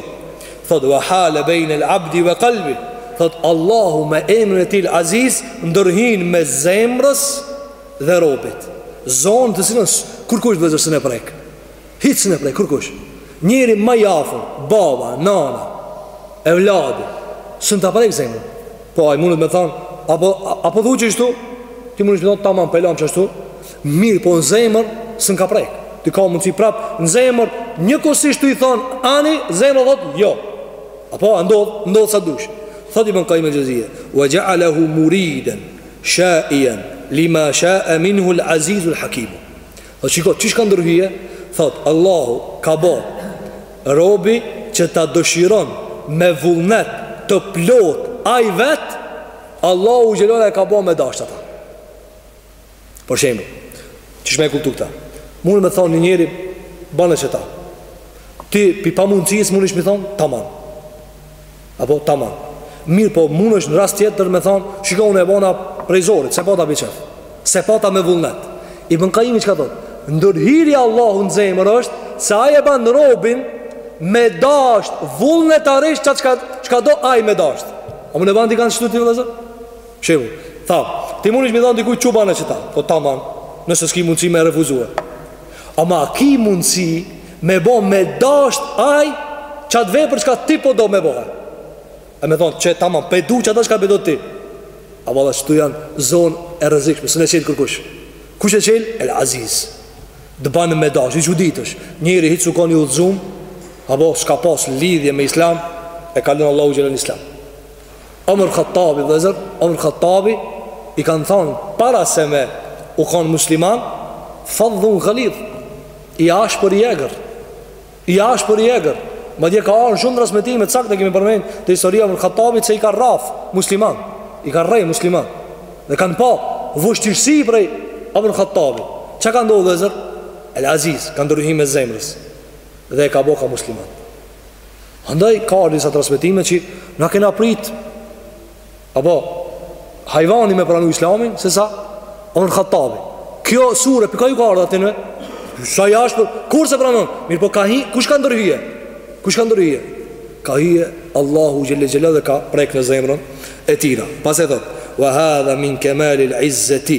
Thotë wa hala bain al-abdi wa qalbi. Thotë Allahu me emrin e tij Aziz ndërhyn mes zemrës dhe robit zonë të cilën kurkush vëllezër s'un e prek hiç s'un e prek kurkush njeri ma i afërm baba, nana e vllai s'un ta prek zemrën po ai mundet me thanë a po, a po du qishtu ti mundesh me thanë tamam pe baj qashtu mirëpo në zemër s'un t'ka prek ti ke mundësi prap në zemër njëkohësisht ti thanë ani zemra thotë jo a po ndodh ndodh sa dush thotë Ibn Qayyim al-Jawziyya wa ja'alahu muriden Shaian lima shaa minhu al-azizu al-hakimu. Thotë, shiko, qysh ka ndërhyrje, thotë, Allahu ka bo robi qeta dëshiron me vullnet të plotë ai vetë, Allahu xhelle shanuhu e ka bo me dashtë ata. Për shembull, qysh me e kuptu këta? Munet me thonë një njeri, bane qeta. Ti, pi pamundësisë, munesh me thonë, tamam. Apo tamam. Mirëpo mundesh në rast tjetër me thonë, shiko unë e bona prej zorit, s'e pata pi qefi, s'e pata me vullnet. Ibn Qayyimi çka thotë, ndërhyrja e Allahut në zemër është, se ai e ban robin me dasht vullnetarisht çka, çka do ai me dasht. A mund e ban dikan kshtu ti vëllezër? Shembull, tha, ti mundesh me i thonë dikujt çu bane qeta, po tamam, nëse s'ki mundësi me refuzu e. Ama a ki mundësi me bo me dasht ai qat vepër çka ti po do me bo e. E me thonë që tamam, pe du qata çka pe do ti. A valla qetu janë zonë e rrezikshme, s'un e çel kërkush. Kush e çel? El Aziz. Të ban me dasht, i çuditesh. Njeri hiç s'u konë i udhëzum, a po, s'ka pas lidhje me islam, e kall Allahu xhelle n'islam. Omer Khattabi vllezër Omer Khattabi i kanë thonë para se me u konë musliman fadhun ghalidh i ashpër i egër i ashpër i egër madje ka ardh në shumë transmitime të sakta e kemi përmen te historia Omer Khattabi që i ka rrah musliman i ka rreh musliman dhe kanë pa vështirësi prej Omer Khattabi çka ndodh vllezër El Aziz ka ndërhy mes zemrës dhe e ka bo çka musliman Andaj ka ardh disa transmetime që na kena prit apo hajvani me pranu islamin se sa Omer Khattabi. Kjo sure prej kah ju ka ardhë atyne? Sa i ashpër... Kurrë s'e pranon? Mirëpo ka hi... Kush ka ndërhyje? Kush ka ndërhyje? Ka hyje Allahu Xhelle Xhelaluhu dhe ka prek në zemrën e tira. Pastaj thot, Wa hadha min kemalil izzeti.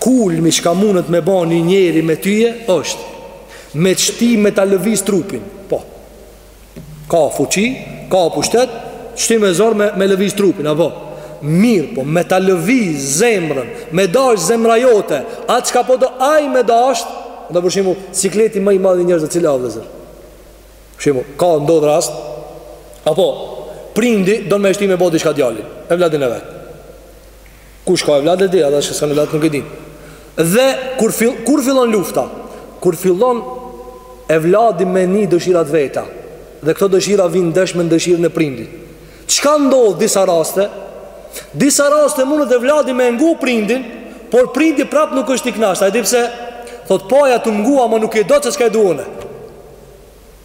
Kulmi çka mundet me ba një njeri me tyje është Me të shti me ta lëviz trupin Po Ka fuqi, ka pushtet Të shti me zor me, me lëviz trupin Apo Mirëpo me ta lëviz zemrën Me dasht zemra jote Atë çka po do ai me dasht Ndaj për shembull sikleti ma i madh i njerëzve cili a vllezër Për shembull Ka ndodh rast Apo Prindi don me shti me bo diçka djalin Evladin e vet Kush ka evlat e di, ata që s'kanë evlat nuk e dinë. Dhe kur fill, kur fillon lufta? Kur fillon evladi me ni dëshirat e veta. Dhe këto dëshira vijnë ndesh me dëshirën e prindit. Çka ndodh disa raste? Disa raste mundet evladi me ngu prindin, por prindi prap nuk është i knaqt. A e di pse? Thot po ja tu m'ngu, ama nuk e do çka e du unë.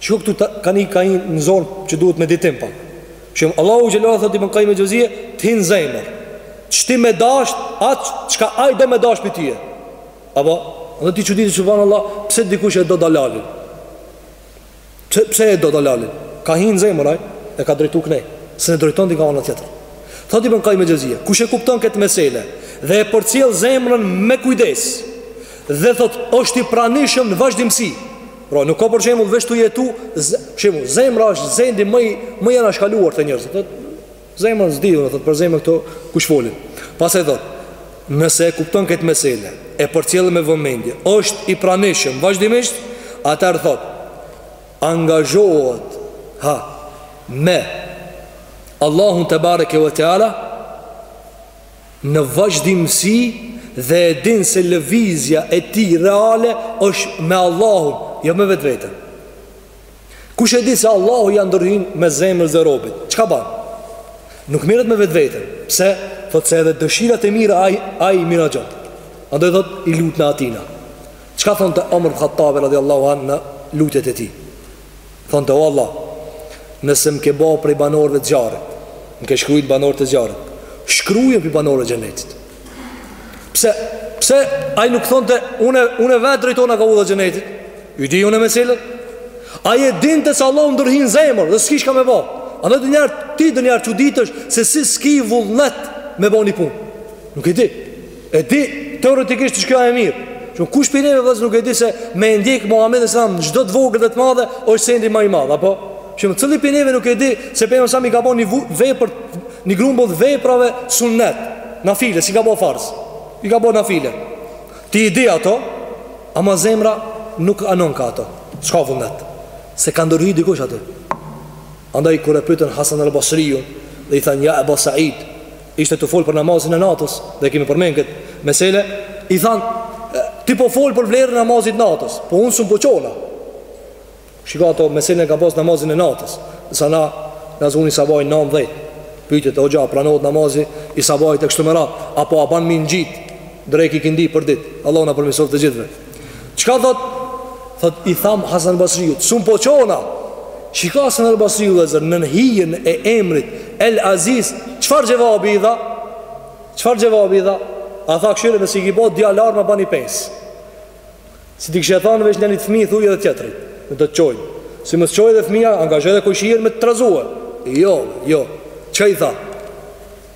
Shiko këtu të ka një ka një në zonë që duhet meditim pak. Që Allahu Xhelaluhu thot Ibn Kajjim el Xheuzije, të hin n'zemër. Të shti me dasht, atë çka ai do me dasht për tyje. Apo, dhe ti çuditesh, subhanAllah, pse dikush e do dalalin? Pse, pse e do dalalin? Ka hi në zemër, ai, e ka drejtu knej. Se n'e drejtonte kah ana tjetër. Thot Ibn Kajjim el Xheuzije, kush e kupton këtë mesele, dhe e përcjell zemrën me kujdes, dhe thot, është i pranishëm në vazhdimësi, Pra nuk ka për shembull veç tu jetu, shembull, zemra është sendi më më i anashkaluar te njerëzit. Thotë zemra s'di, thotë për zemrën këto kush folin. Pastaj thotë, nëse e kupton këtë mesele, e përcjell me vëmendje, është i pranishëm vazhdimisht, atëherë thotë angazhohet ha me Allahun te bareke ve teala në vazhdimësi dhe e din se lëvizja e tij reale është me Allahun, jo me vetveten. Kush e di se Allahu ja ndërhyn mes zemrës dhe robit, çka ban? Nuk mirret me vetveten, pse? Thotë se edhe dëshirat e mira ai ai menaxhon. Andaj thot i lutna atina. Çka thonte Omar Khattabi radiallahu anhu në lutjet e tij? thonte, O Allah, nëse më ke ba prej banorëve të zjarrit, më ke shkrujt banorët e zjarrit, shkruje prej banorëve xhenetit. Pse, pse ai nuk thonte, unë, unë vetë drejtona ka udha xhenetit, e di unë me cilët, Ai e dinte se Allahu ndërhin n'zemër Dhe s'ki çka me ba Andaj ndonjëherë ti ndonjëherë çuditesh Se si s'ki vullnet me bo një punë Nuk e di E di, teoretikisht çka e mirë. Që kush prej neve vëllezër nuk e di se me e ndjekë Muhammedin a.s. në çdo të vogël dhe të madhe, është sendi ma i madh, apo? Që në cili prej neve nuk e di se Pejgamberi a.s. i ka bo një vepër një grumbull veprave sunnet, nafile, s'i ka bo farz, i ka bo nafile. Ti i di ato, ama zemra nuk anon ka ato, s'ka vullnet, se ka ndërhi dikush aty. Andaj kur e pytën Hasan al-Basriun dhe i thanë, ja Eba Said, ishte tu fol për namazin e natës dhe e kemi përmend kët mesele i thanë ti po fol për vlerën e namazit të natës po un sum po çona shiko ata meselen e kanë pas namazin e natës sa na na zuni sabahi 9, 10 pyetjet o hoxha pranohet namazi i sabahit e kështu me radhë apo a ban mi ngjit drek ikindi për ditë allahu na përmirësoftë të gjithëve Çka thot? Thot i thanë Hasan Basriut S'un po çona Shiko Hasan El Basriun vëllezër Nën hijen e emrit El Aziz Çfarë xhevabi i dha? Çfarë xhevabi i dha? A tha kshyre nëse i ki bo Dy alarma bani pesë Si ti kishe thanë veç njanit fmi Thuj edhe tjetrit Le të të çoj Si me të çoj edhe fmija Angazho edhe kojshitë me të trazue Jo, jo Çka i tha?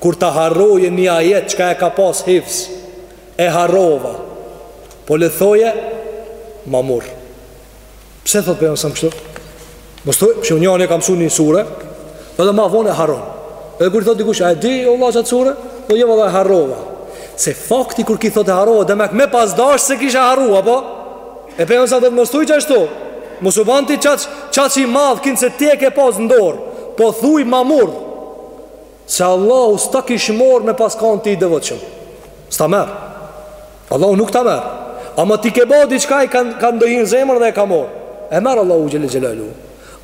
Kur ta harroje një ajet çka e ka pas hifz e harrova. Po le thoje ma mur. Pse thot pejgamberi a.s. kështu? Mos thuj, se njani e ka msu ni sure, edhe ma vonë e harron. Edhe kur i thot dikush, a e di o vëlla çat sure? Po jo vëlla e harrova. Se fakti kur ki thot e harrova, demek me pas dasht s'e kisha harru, apo? E pejgamberi a.s. thot mos thuj çashtu. Mos u ban ti çaq çaq i madh, kinse ti e ke pas në dorë. Po thuj ma mur. Se Allahu s'ta kish morë me pas kanë ti i devotshëm S'ta merr Allahu nuk ta merr Ama ti ke bo diçka i ka, ka ndërhi n'zemër dhe e ka morë E merr Allahu xhele xhelaluhu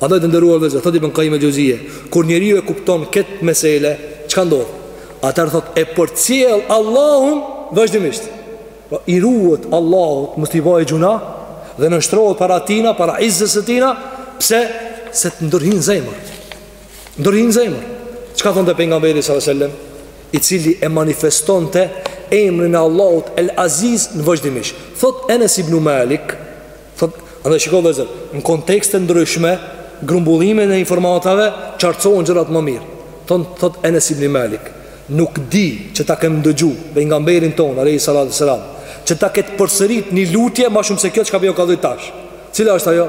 Andaj të nderuar vëllezër Thot Ibn Kajim el Xhevzije Kur njeriu e kupton këtë mesele Çka ndodhë Atëherë thot e përcjell Allahun vazhdimisht po, I ruhet Allahut mos t'i bajë gjynah Dhe nënshtrohet para tina Para izzes së tina Pse se të ndërhin n'zemër Ndërhin n'zemër. Çka thonte pejgamberi sallallahu alajhi wasallam? i cili e manifestonte emrin e Allahut El Aziz në vazhdimisht. Thot Enes ibn Malik, thot, andaj shiko vëllezër, në kontekste të ndryshme, grumbullimin e informatave, qartësohën gjërat ma mirë. Thot, thot Enes ibn Malik, nuk di që ta kem dëgju pejgamberin tonë, alejhi salatu ve selam, që ta ketë përsërit një lutje ma shumë se kjo çka po ju kallxoj tash. Cila është ajo?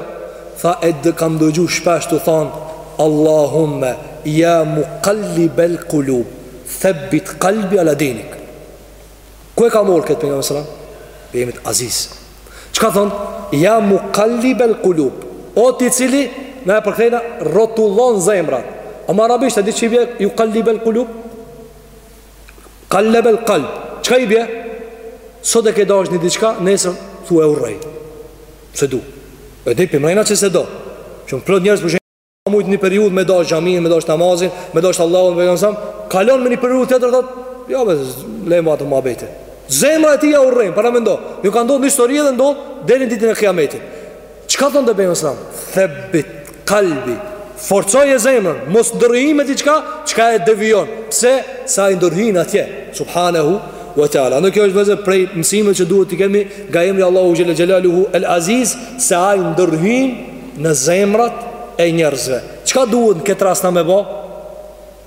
Tha e kam dëgju shpesh tu thanë Allahumme ja mukallibel kulub Thebbit kalbi ala dinik Ku e ka marrë këtë për nga mësëra? Prej emrit Aziz Çka thonë? Ja mukallibel kulub O ti cili na e përkthejna rrotullon zemrat Ama arabisht e di që i bje jukallibel kulub? Kallebel kalb Çka i bje? Sot e ke dashtë një diçka Nesër thu e urrej S'e du E di përmrena që s'e do Që më plot njerëz për shembull Ka mujtë një periudhë me dashtë xhaminë Me dashtë namazin Me dashtë Allahun Me dashtë Allahun Kalon me një periudhë tjetër thotë Jo be Lejmë atë ma bejte Zemra e tij e urren Paramendo Kjo ka ndodhë n'histori dhe ndodh Deri n'ditën e kiametit Çka thonë të bëjë Islam? Thebbit kalbi, forcoje zemrën, mos ndërhy me diçka, çka e devijon. Pse? Se ai ndërhin atje, subhanahu wa taala. Andaj kjo është vëllezër prej mësimeve që duhet t'i kemi nga emri Allahu xhelle xhelaluhu el aziz, se ai ndërhin në zemrat e njerëzve. Çka duhet në këtë rast na me bë?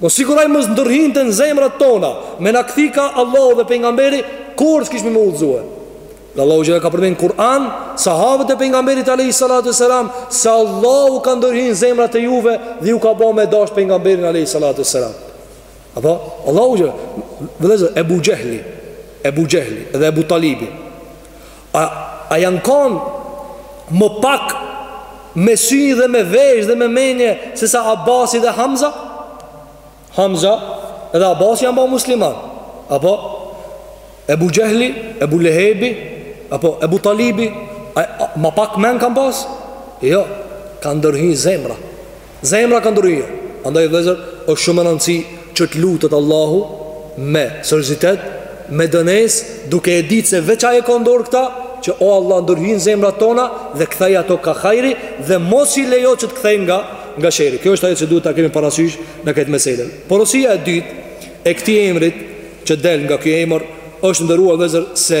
Po sikur ai mos ndërhinte në zemrat tona, me na kthy ka Allahu dhe pejgamberi, kurrë s'kishim me u udhëzue. Dhe Allahu që ka përmend n'Kur'an, sahabët e pejgamberit alayhi salatu selam, se Allahu ka ndërhy n'zemrat e juve dhe ju ka bë me dash pejgamberin alayhi salatu selam. Apo Allahu që vëllezër Ebu Jehli, Ebu Jehli dhe Ebu Talibi. A a janë kanë ma pak me sy dhe me vesh dhe me menje se sa Abasi dhe Hamza? Hamza edhe Abasi janë ba musliman. Apo Ebu Xhehli, Ebu Lehebi, apo Ebu Talibi, a, a, ma pak men kanë pas? Jo, ka ndërhy n'zemra. Zemra ka ndërhy, andaj vëllezër është shumë me rëndësi që të lutet Allahu me seriozitet, me dënesë, duke e ditë se veç Ai e ka në dorë këta, që o Allah ndërhyn në zemrat tona dhe kthej ato ka hajri dhe mos i lejo që të kthehen nga nga sherri. Kjo është ajo që duhet ta kemi parasysh në këtë meselë. Porosia e dytë e këtij emrit që del nga ky emër është nderuar vëllezër se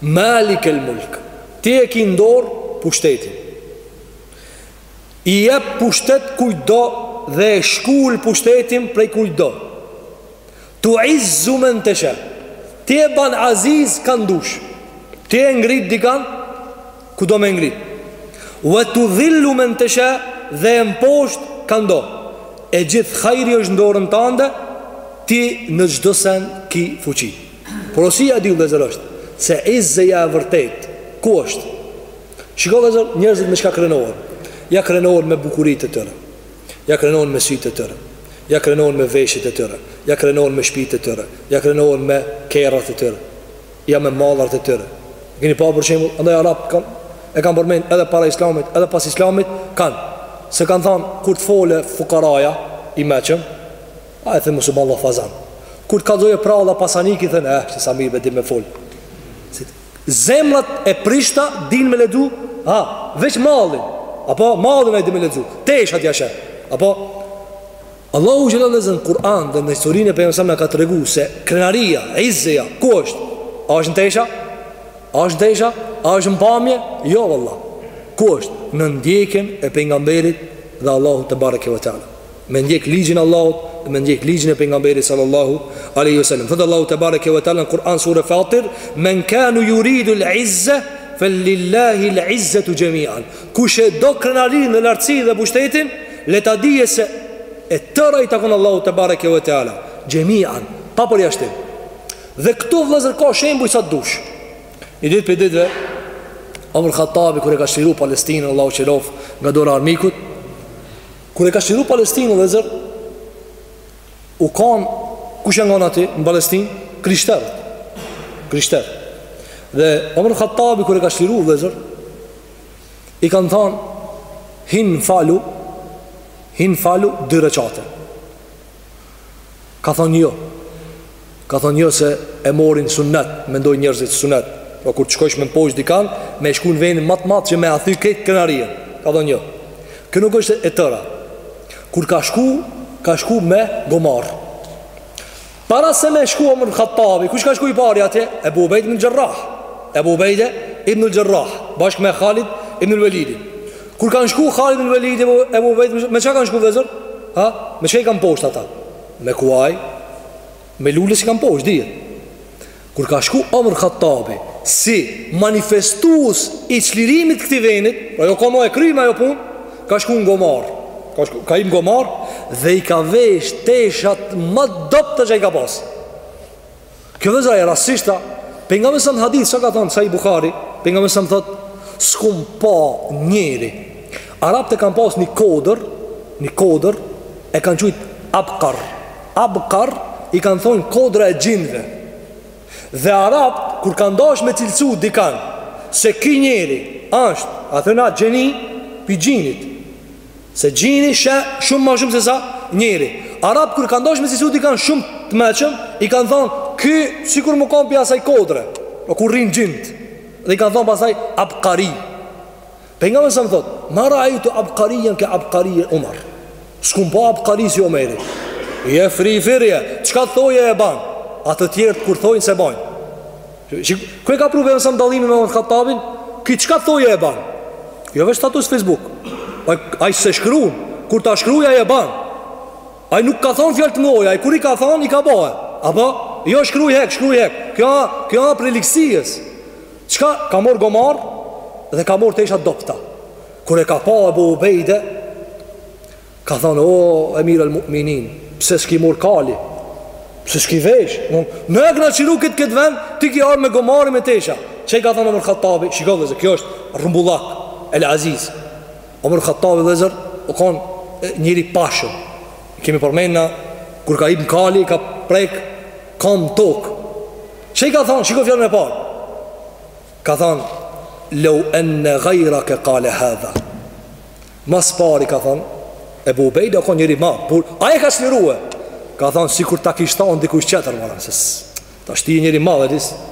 Malikel Mulk, ti e ki n'dorë pushtetin. I jep pushtet kujt do dhe e shkul pushtetin prej kujt do. Tuizzu men tesha. Ti e ban aziz kanë dush. Ti e ngrit dikan kur do me ngrit. Ve tudhil-lu men tesha dhe e mposht kanë do. E gjithë hajri është n'dorën tande, ti në çdo sen ki fuqi. Porosia e dytë vëllezër është se izzeja e vërtetë ku është? Shiko vëllezër, njerëzit me çka krenohen? Ja krenohen me bukuritë e tyre. Ja krenohen me sytë e tyre. Ja krenohen me veshjet e tyre. Ja krenohen me shpitë e tyre. Ja krenohen me kerrat e tyre. Ja me mallat e tyre. E keni pa për shembull, andaj arabët kanë e kanë përmend edhe para islamit, edhe pas islamit kanë se kanë thënë kur të fole fukaraja i meçëm, A e the mos u ba llafazan. Kur të kallxoje pralla pasaniku i thonë eh se sa mirë po din me fol. Se zemrat e prishta din me lexu, ha, veç mallin. Apo mallin ai din me lexu. Teshat ja sheh. Apo Allahu xhelal vëllezër n'Kur'an dhe në historinë e pejgamberit na ka treguar se krenaria, izzeja, ku është? A është në tesha? A është në tesha? A është në pamje? Jo valla. Ku është? Në ndjekjen e pejgamberit dhe Allahut tebareke ve teala. Me ndjek ligjin e Allahut dhe me ndjek ligjin e pejgamberit sallallahu alaihi wasallam. Thot Allahu tebareke ve teala n'Kur'an sure Fatir, men kana yuridu al-izza falillahi al-izzatu jami'an. Kush e do krenarinë dhe lartësinë dhe pushtetin, le ta dije se e tëra i takon Allahut tebareke ve teala, jami'an, pa përjashtim. Dhe këtu vëllazër ka shembuj sa dush. Një ditë prej ditëve Omar Khattabi kur e ka çliru Palestinën, Allahu e çliroftë, nga dora e armikut, Kur e ka çliru Palestinën vllezër U kanë kush u kon aty në Palestinë Krishterët Krishterët Dhe Omer Khattabi kur e ka çliru vllezër I kanë thanë Hin falu Hin falu dy reqate Ka thonë jo Ka thonë jo se e marrin sunet Mendojnë njerëzit sunet Pra po kur të shkojsh me mposht dikan Me shku në venin ma t'madh që me ia thy krejt krenarinë Ka thonë jo Kjo nuk është e tëra Kur ka shku Ka shku me gomar Para se me shku Omer Khattabi Kush ka shku i pari atje Ebu Ubejde ibnul Xherrah Ebu Ubejde ibnul Xherrah bashkë me Khalid ibnul Velidin Kur kanë shku Khalid ibn Velidi e Ebu Ubejde me çka kanë shku vllezër? Ha? Me çka i kanë mposht ata? Me kuaj. Me lule s'i kanë mposht, dihet. Kur ka shku Omar Khattabi si manifestues i çlirimit të këtij vendit, pra ajo u kon mo e kryme ajo punë, ka shku në gomar. Ka shku, ka hip n'gomar dhe i ka vesh teshat ma t'dobta që i ka pas. Kjo vllezër a e rastësishme Pejgamberi alejhi selam n'hadith Si ka thonë Sahih Bukhari Pejgamberi alejhi selam thot S'kum pa njeri Arabt e kanë pas një kodër Një kodër E kanë qujt abkar Abkar I kanë thonë kodra e xhinve Dhe Arabt Kur kanë dash me cilësu dikan Se ki njeri Ashtë A thëna gjeni Pi xhinit Se xhini sheh shumë ma shumë se sa njeri Arabt kur ka ndosh me si suti kanë shumë të meçëm I kanë thonë ky sikur me kanë pi asaj kodre ku rrinë xhint Dhe i kanë thonë pastaj abkari Pejgamberi a.s. thotë Ma raejtu abkarijjen ke abkari Umer S'kam pa abkari si Omeri Jefri ferjeh Çka thoje e ban A të tjerët kur thojnë s'e bajnë Kur e ka pru Pejgamberi a.s. dallimin me Omer Khattabin? Ky çka thoje e ban. Jo veç status Facebook. Ai ai s'e shkrun, kur ta shkrun ai e ban. Ai nuk ka thon fjalë të mëdha, ai kur i ka thon i ka ba. Apo jo shkruaj hek, shkruaj hek. Kjo a prej ligsisë. Çka ka marr gomar dhe ka marr tesha t'dobta. Kur e ka pa Ebu Ubejde Ka thonë, o, emir el mu'minin, pse s'ki morr kali, pse s'ki vesh, na, na e kena çliru këtë këtë vend, ti ki ardh me gomar e me tesha. Çka i ka thonë Omer Khattabi, shiko dhe zë, kjo është rëmbulak, el aziz. Omer Khattabi dhe zër, u konë njeri i pashëm. Kemi përmend, kur ka hyp n'kali, ka prek, kamt n'tokë. Çka i ka thonë, shiko fjalën e parë, ka thonë, leu enne gajreke kale hadha, Mas pari ka thonë, Ebu Ubejde u konë njeri madh, por ai e ka çliru? Ka thonë, sikur ta kish thonë dikush tjetër, më nëse, ta shti njeri madh e disë,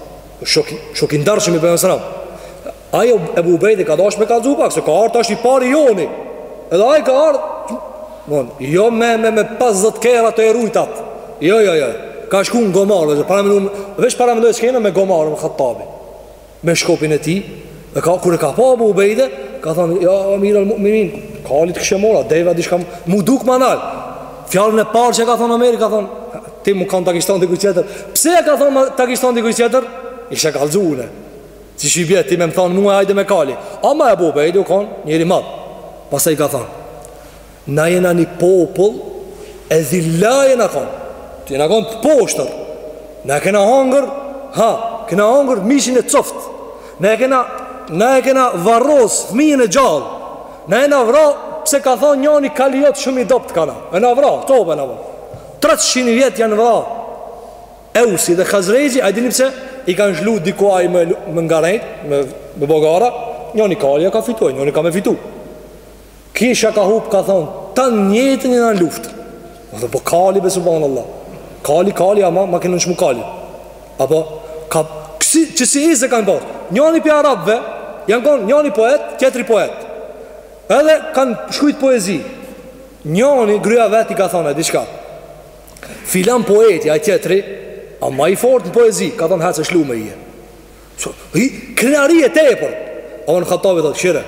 shokin, shokin darë që mi bëjën sëram. Ajo Ebu Ubejde ka dashë me ka dzupak, se ka ardhë ashtu i pari joni, edhe ai ka ardhë, Mon, jo me me me pesëdhetë kerre të rujtat Jo, jo, jo Ka shku në gomarë dhe para me vesh para me dojë s'kena me Omer bin Khattabi me shkopin e tij, e ka kur e ka pa Ebu Ubejde, ka thënë ja emir el-mu'minin, kali t'kishe morr a deve a diçka mu duk ma nalt. Fjalën e parë që ka thënë Omeri ka thënë ti mu kanë ta kish thon dikush tjetër. Pse e ka thënë ta kish thon dikush tjetër? Ishte kallxuar. Si shi bje, ti me m'thonë mua hajde me kali. Ama Ebu Ubejde u kon njeri madh. Pastaj ka thënë Na jena një popull edhil-la jena konë. Jena konë të poshtër. Na e kena hangër, ha, kena hangër mishin e coft. Na e kena na e kena varros fëmijën e gjallë. Na jena vra pse ka thonë njëri kali jot shumë i dobt u kanë. Jena vra, topa jena vra. 300 vjet janë vra. Eusi dhe Khazrexhi, a dini pse? I kanë shlu dy kuaj me me ngarejt, me me bo gara, njëri kal ka fituar, njëri ka me fitu. Ky si ka hup ka thon, ta njëjtën në luftë. Do të po kali be subhanallah. Kali kali a ma ka nënçmu kalin. Apo kësi që si e kanë bërë. Njëri pi arabëve janë kon njëri poet, tjetri poet. Edhe kanë shkruajt poezi. Njëri gruaja vet i ka thonë diçka. Filan poeti ai tjetri, a ma i fort në poezi, ka thonë hec se e shlume je. Hi, krenari e tepër. Omar ibn Khattabi thotë, "Kshyre,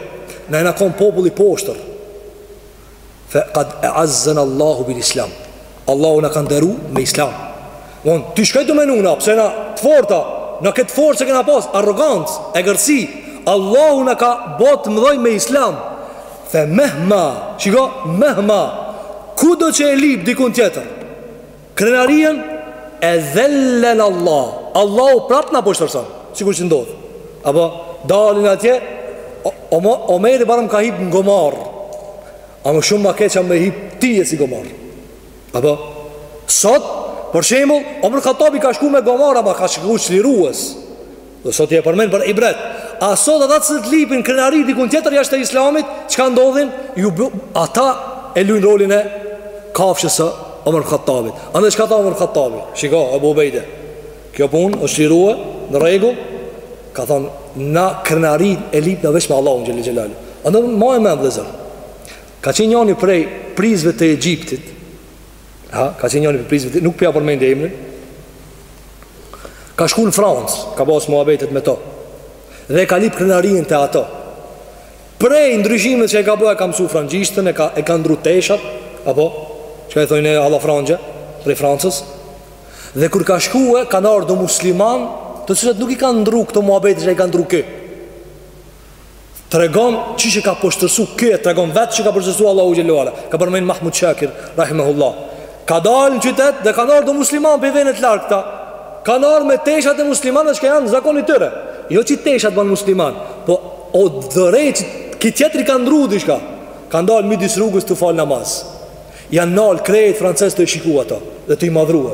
na jena kon popull i poshtër. Fa qad a'azzana Allahu bil Islam." Allahu na ka nderu me Islam. Von, ti shkoj të menuna, pse na të forta, na këtë forcë që kena pas, arrogancë, egërsi. Allahu na ka bo të mëdhoj me Islam. Fa mehma, shiko, mehma, kudo që e lip dikun tjetër? Krenarien edhellen Allah Allahu prap na poshtërson Sikur që ndodh Apo dalin atje o, o, Omeri barem ka hip në gomar Ama shumë ma e keqe me hip tye si gomar Apo Sot Për shemull Omer Khattabi ka shku me gomar Ama ka shku çlirues Dhe sot e përmen për ibret A sot ata të cilët lipin krenari dikun tjetër jashtë islamit Çka ndodhin? Ju bu, ata e lujnë rolin e kafshës së Omer Khattabit Andaj çka tha Omer Khattabi? Shiko, Ebu Ubejde Kjo punë është shndërrue në rregull Ka thonë Na krenarinë e lipna veç me Allahun xhele xhelalu Andaj maje men vllezër Ka qenë njani prej prijësve të Egjiptit Ha, ka qenë njëri prej prijësve të, nuk po ia përmendi emrin. Ka shku në Francë, ka pas muhabetet me to. Dhe ka lip krenarinë te ato. Prej ndryshimet që i ka bo, e ka mësu frengjishten, e ka, e ka ndrru teshat, apo, çka i thojnë alla frangje, prej Francës. Dhe kur ka shkue, kanë ardh do muslimanë, të cilët nuk i kanë ndrru këto muhabetet që i ka ndrru ky. Tregon qysh e ka poshtërsu ky e tregon vetë që ka poshtërsu Allahu xhele ue ala. Ka përmend Mahmud Shakir rahimahullah. Ka dalë në qytet dhe kanë ardhur do muslimanë prej vende të largëta. Kanë ardhur me teshat e muslimanëve çka janë zakon i tyre. Jo që teshat t'bajnë musliman, po o dorëç ky tjetri ka ndrru diçka. Kanë dalë midis rrugës tu fal namaz. Janë nal krejt francezët tu i shiku ato dhe tu i madhrue.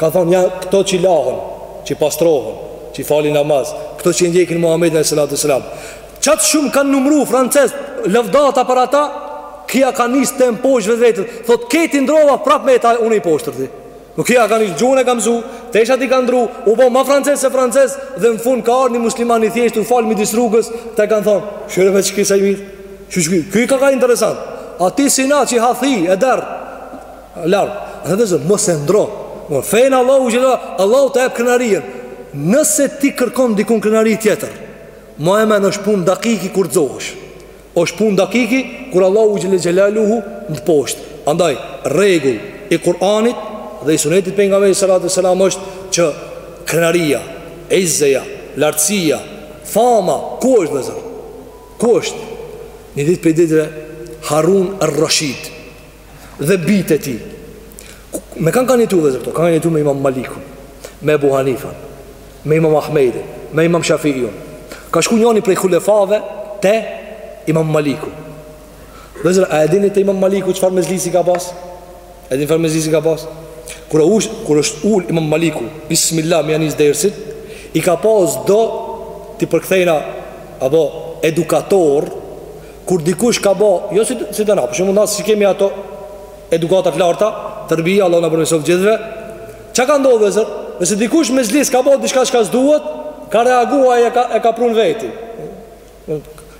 Ka thonë ja këto që lahen, që pastrohen, që falin namaz, këto që ndjekin Muhammedin alejhi salatu selam. Qaq shumë kanë numëruar francezët, lëvdata për ata, ky ia ka nis ta mposht veten. Thotë krejt i ndrrova prap me ta unë i poshtërti. Nuk ia kanë nis gjuhën e kam msu, teshat i kam ndrru, u bo ma francez se francez dhe në fund ka ardhur një musliman i thjeshtë tu fal midis rrugës, t'kanë thonë, "Kshyre qiky sa i mirë." Ky ka ka interesant. A ti si na që ha thi e derr Larg, vllezër, mos e ndrro fenë Allahu gjitha, Allahu ta ep krenarien Nëse ti kërkon dikun krenari tjetër Maje men është punë dakiki kur t'rrzohesh është punë dakiki kur Allahu xhele xhelaluhu në të posht Andaj, rregull i Kur'anit dhe i sunetit Pejgamberit alejhi salatu selam është që krenaria, izzeja, lartësia, fama, ku është vllezër? Ku është? Një ditë prej ditëve Harun ar-Rashid dhe bijtë e tij. Me kend kanë jetuar këta, kanë jetuar me Imam Malikun, me Abu Hanifën, me Imam Ahmedin, me Imam Shafiun. Ka shku njëri prej khulefave te Imam Maliku. Vllezër, a e dini te Imam Maliku çfarë mexhlisi ka pas? A e dini çfarë mexhlisi ka pas? Kur është kur është ul Imam Maliku, bismillah me ja nis dersit, i ka pas do, t'i përkthejna apo edukatorë Kur dikush ka bo, jo si si te na, për shembull na s'i kemi ato edukata të larta, terbije, Allahu na përmirësoftë të gjithëve. Çka ka ndodhur vllezër? Nëse dikush n'mexhlis ka bërë diçka çka s'duhet, ka reaguar e ka e ka pru n'veti.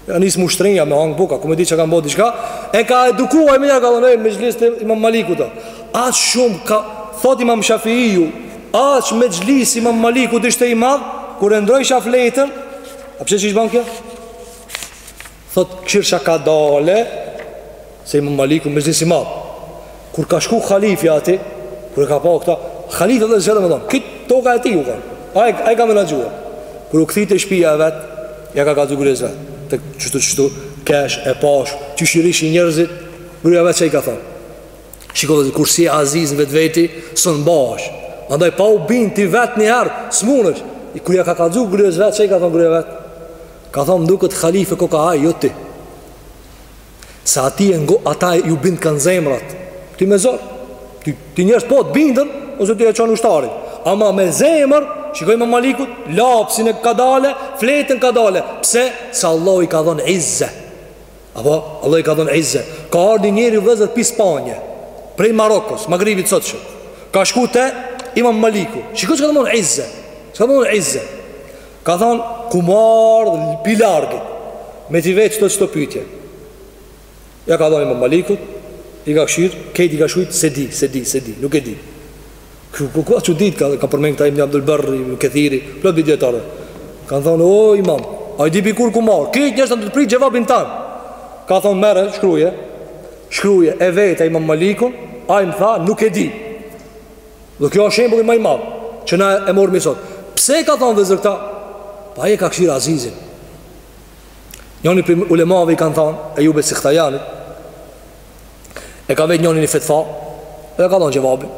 Ja nis me u shtri, ja me hangër bukë, ku me di çka, ka bërë diçka, e ka edukuar me ja ka dhënë n'mexhlis të Imam Malikut. Aq shumë ka thot Imam Shafiu, aq mexhlisi i Imam Malikut ishte i madh kur e ndrrojsha fletën. A pse ç'i bën kjo? Thot kqyrsha kadale Se imam Maliku mexhlis i madh Kur ka shku khalifi ati Kur e ka pa këta Khalifi vllezër domethonë Krejt toka e tij u kanë A e, a e ka me në gjuhë Kur u kthy te shpia e vet Ja ka kallxu grues vet qështu qështu Kesh e pash Qysh i rrishin njerëzit Gruja vet çka i ka thonë Shiko vllezër kur s'je aziz në vetveti Së në bash Andaj pa u bind ti vet njëherë S'munesh Kur ja ka kallxu grues vet Çka i ka thonë gruja vet Ka thonë m'duket khalife koka ai, jo ti Se ati e ngojnë, ata ju bindkan zemrat Ti me zor Ti, ty njerëzt po të binden Se ti e çon ushtarin Ama me zemër Shiko Imam Malikut Lapsin e kadale Fletën kadale Pse? Se Allah i ka dhonë izze Apo? Allah i ka dhonë izze Ka ardh ni njeri vllezër pi Spanje Prej Marokos Magribit sotshëm Ka shku te Imam Maliku Shiko çka dhonë izze Çka dhonë izze Ka thënë kum ardh pi largi me t'i vet qëto pyetje. Ja ka dhënë Imam Malikut, i ka kqyr, krejt i ka shkrujt s'e di, s'e di, s'e di, nuk e di. Qeky u ka çudit e ka përmend këta Ibn Abdul Barr, Ibn Kathiri, plot dijetarë. Ka thënë o Imam, a e di pi ku kum ardh. Krejt njerëzt kanë t'prit xhevabin tan. Ka thënë merre, shkruaje. Shkruaje e veta Imam Malikun, ai më tha nuk e di. Dhe kjo është shembulli më i madh që na e marrim sot. Pse e ka thënë vllezër këta? Pa e ka këshirë Azizin. Njoni prej ulemave i kanë thënë, e jube si këta janë, e ka vetë njoni një fetva, ja ka dhënë xhevabin.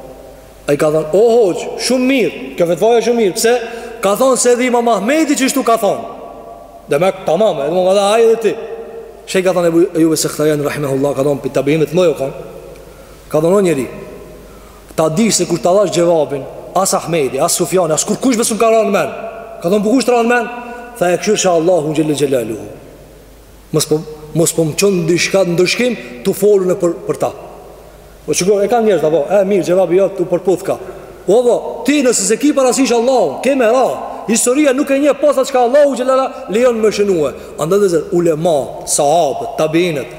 E ka thënë, o hoxhë, shumë mirë, kjo fetva është shumë mirë, pse? Ka thënë se edhe Imam Ahmedi qështu ka thënë. Dhe me këta mame, edhe më nga dhe ajë dhe ti. Çka i ka thënë Ejub es-Sihtijani, rahimehullah, ka thënë prej tabiinëve u kanë. Ka thënë o njeri, Ta dish se kur ta dhashë xhevabin As Ahmedi, as Sufjani, as kurkush besoj s'ka ranë men Ka thonë po kush të ranë men Tha e këshirësha Allahu xhele xhelaluhu Mos po, mos po më qënë ndryshka të ndryshkim Të folmen për, për ta Po që e ka njerët, apo, e mirë, xhevabi jo, të përputh ka Po, po, ti nëse se ki parasysh Allahun, ke me ra Historia nuk e njeh pos a që ka Allahu xhele xhela Lejon me shënue Andë dhe zër, ulema, sahabët, tabiinët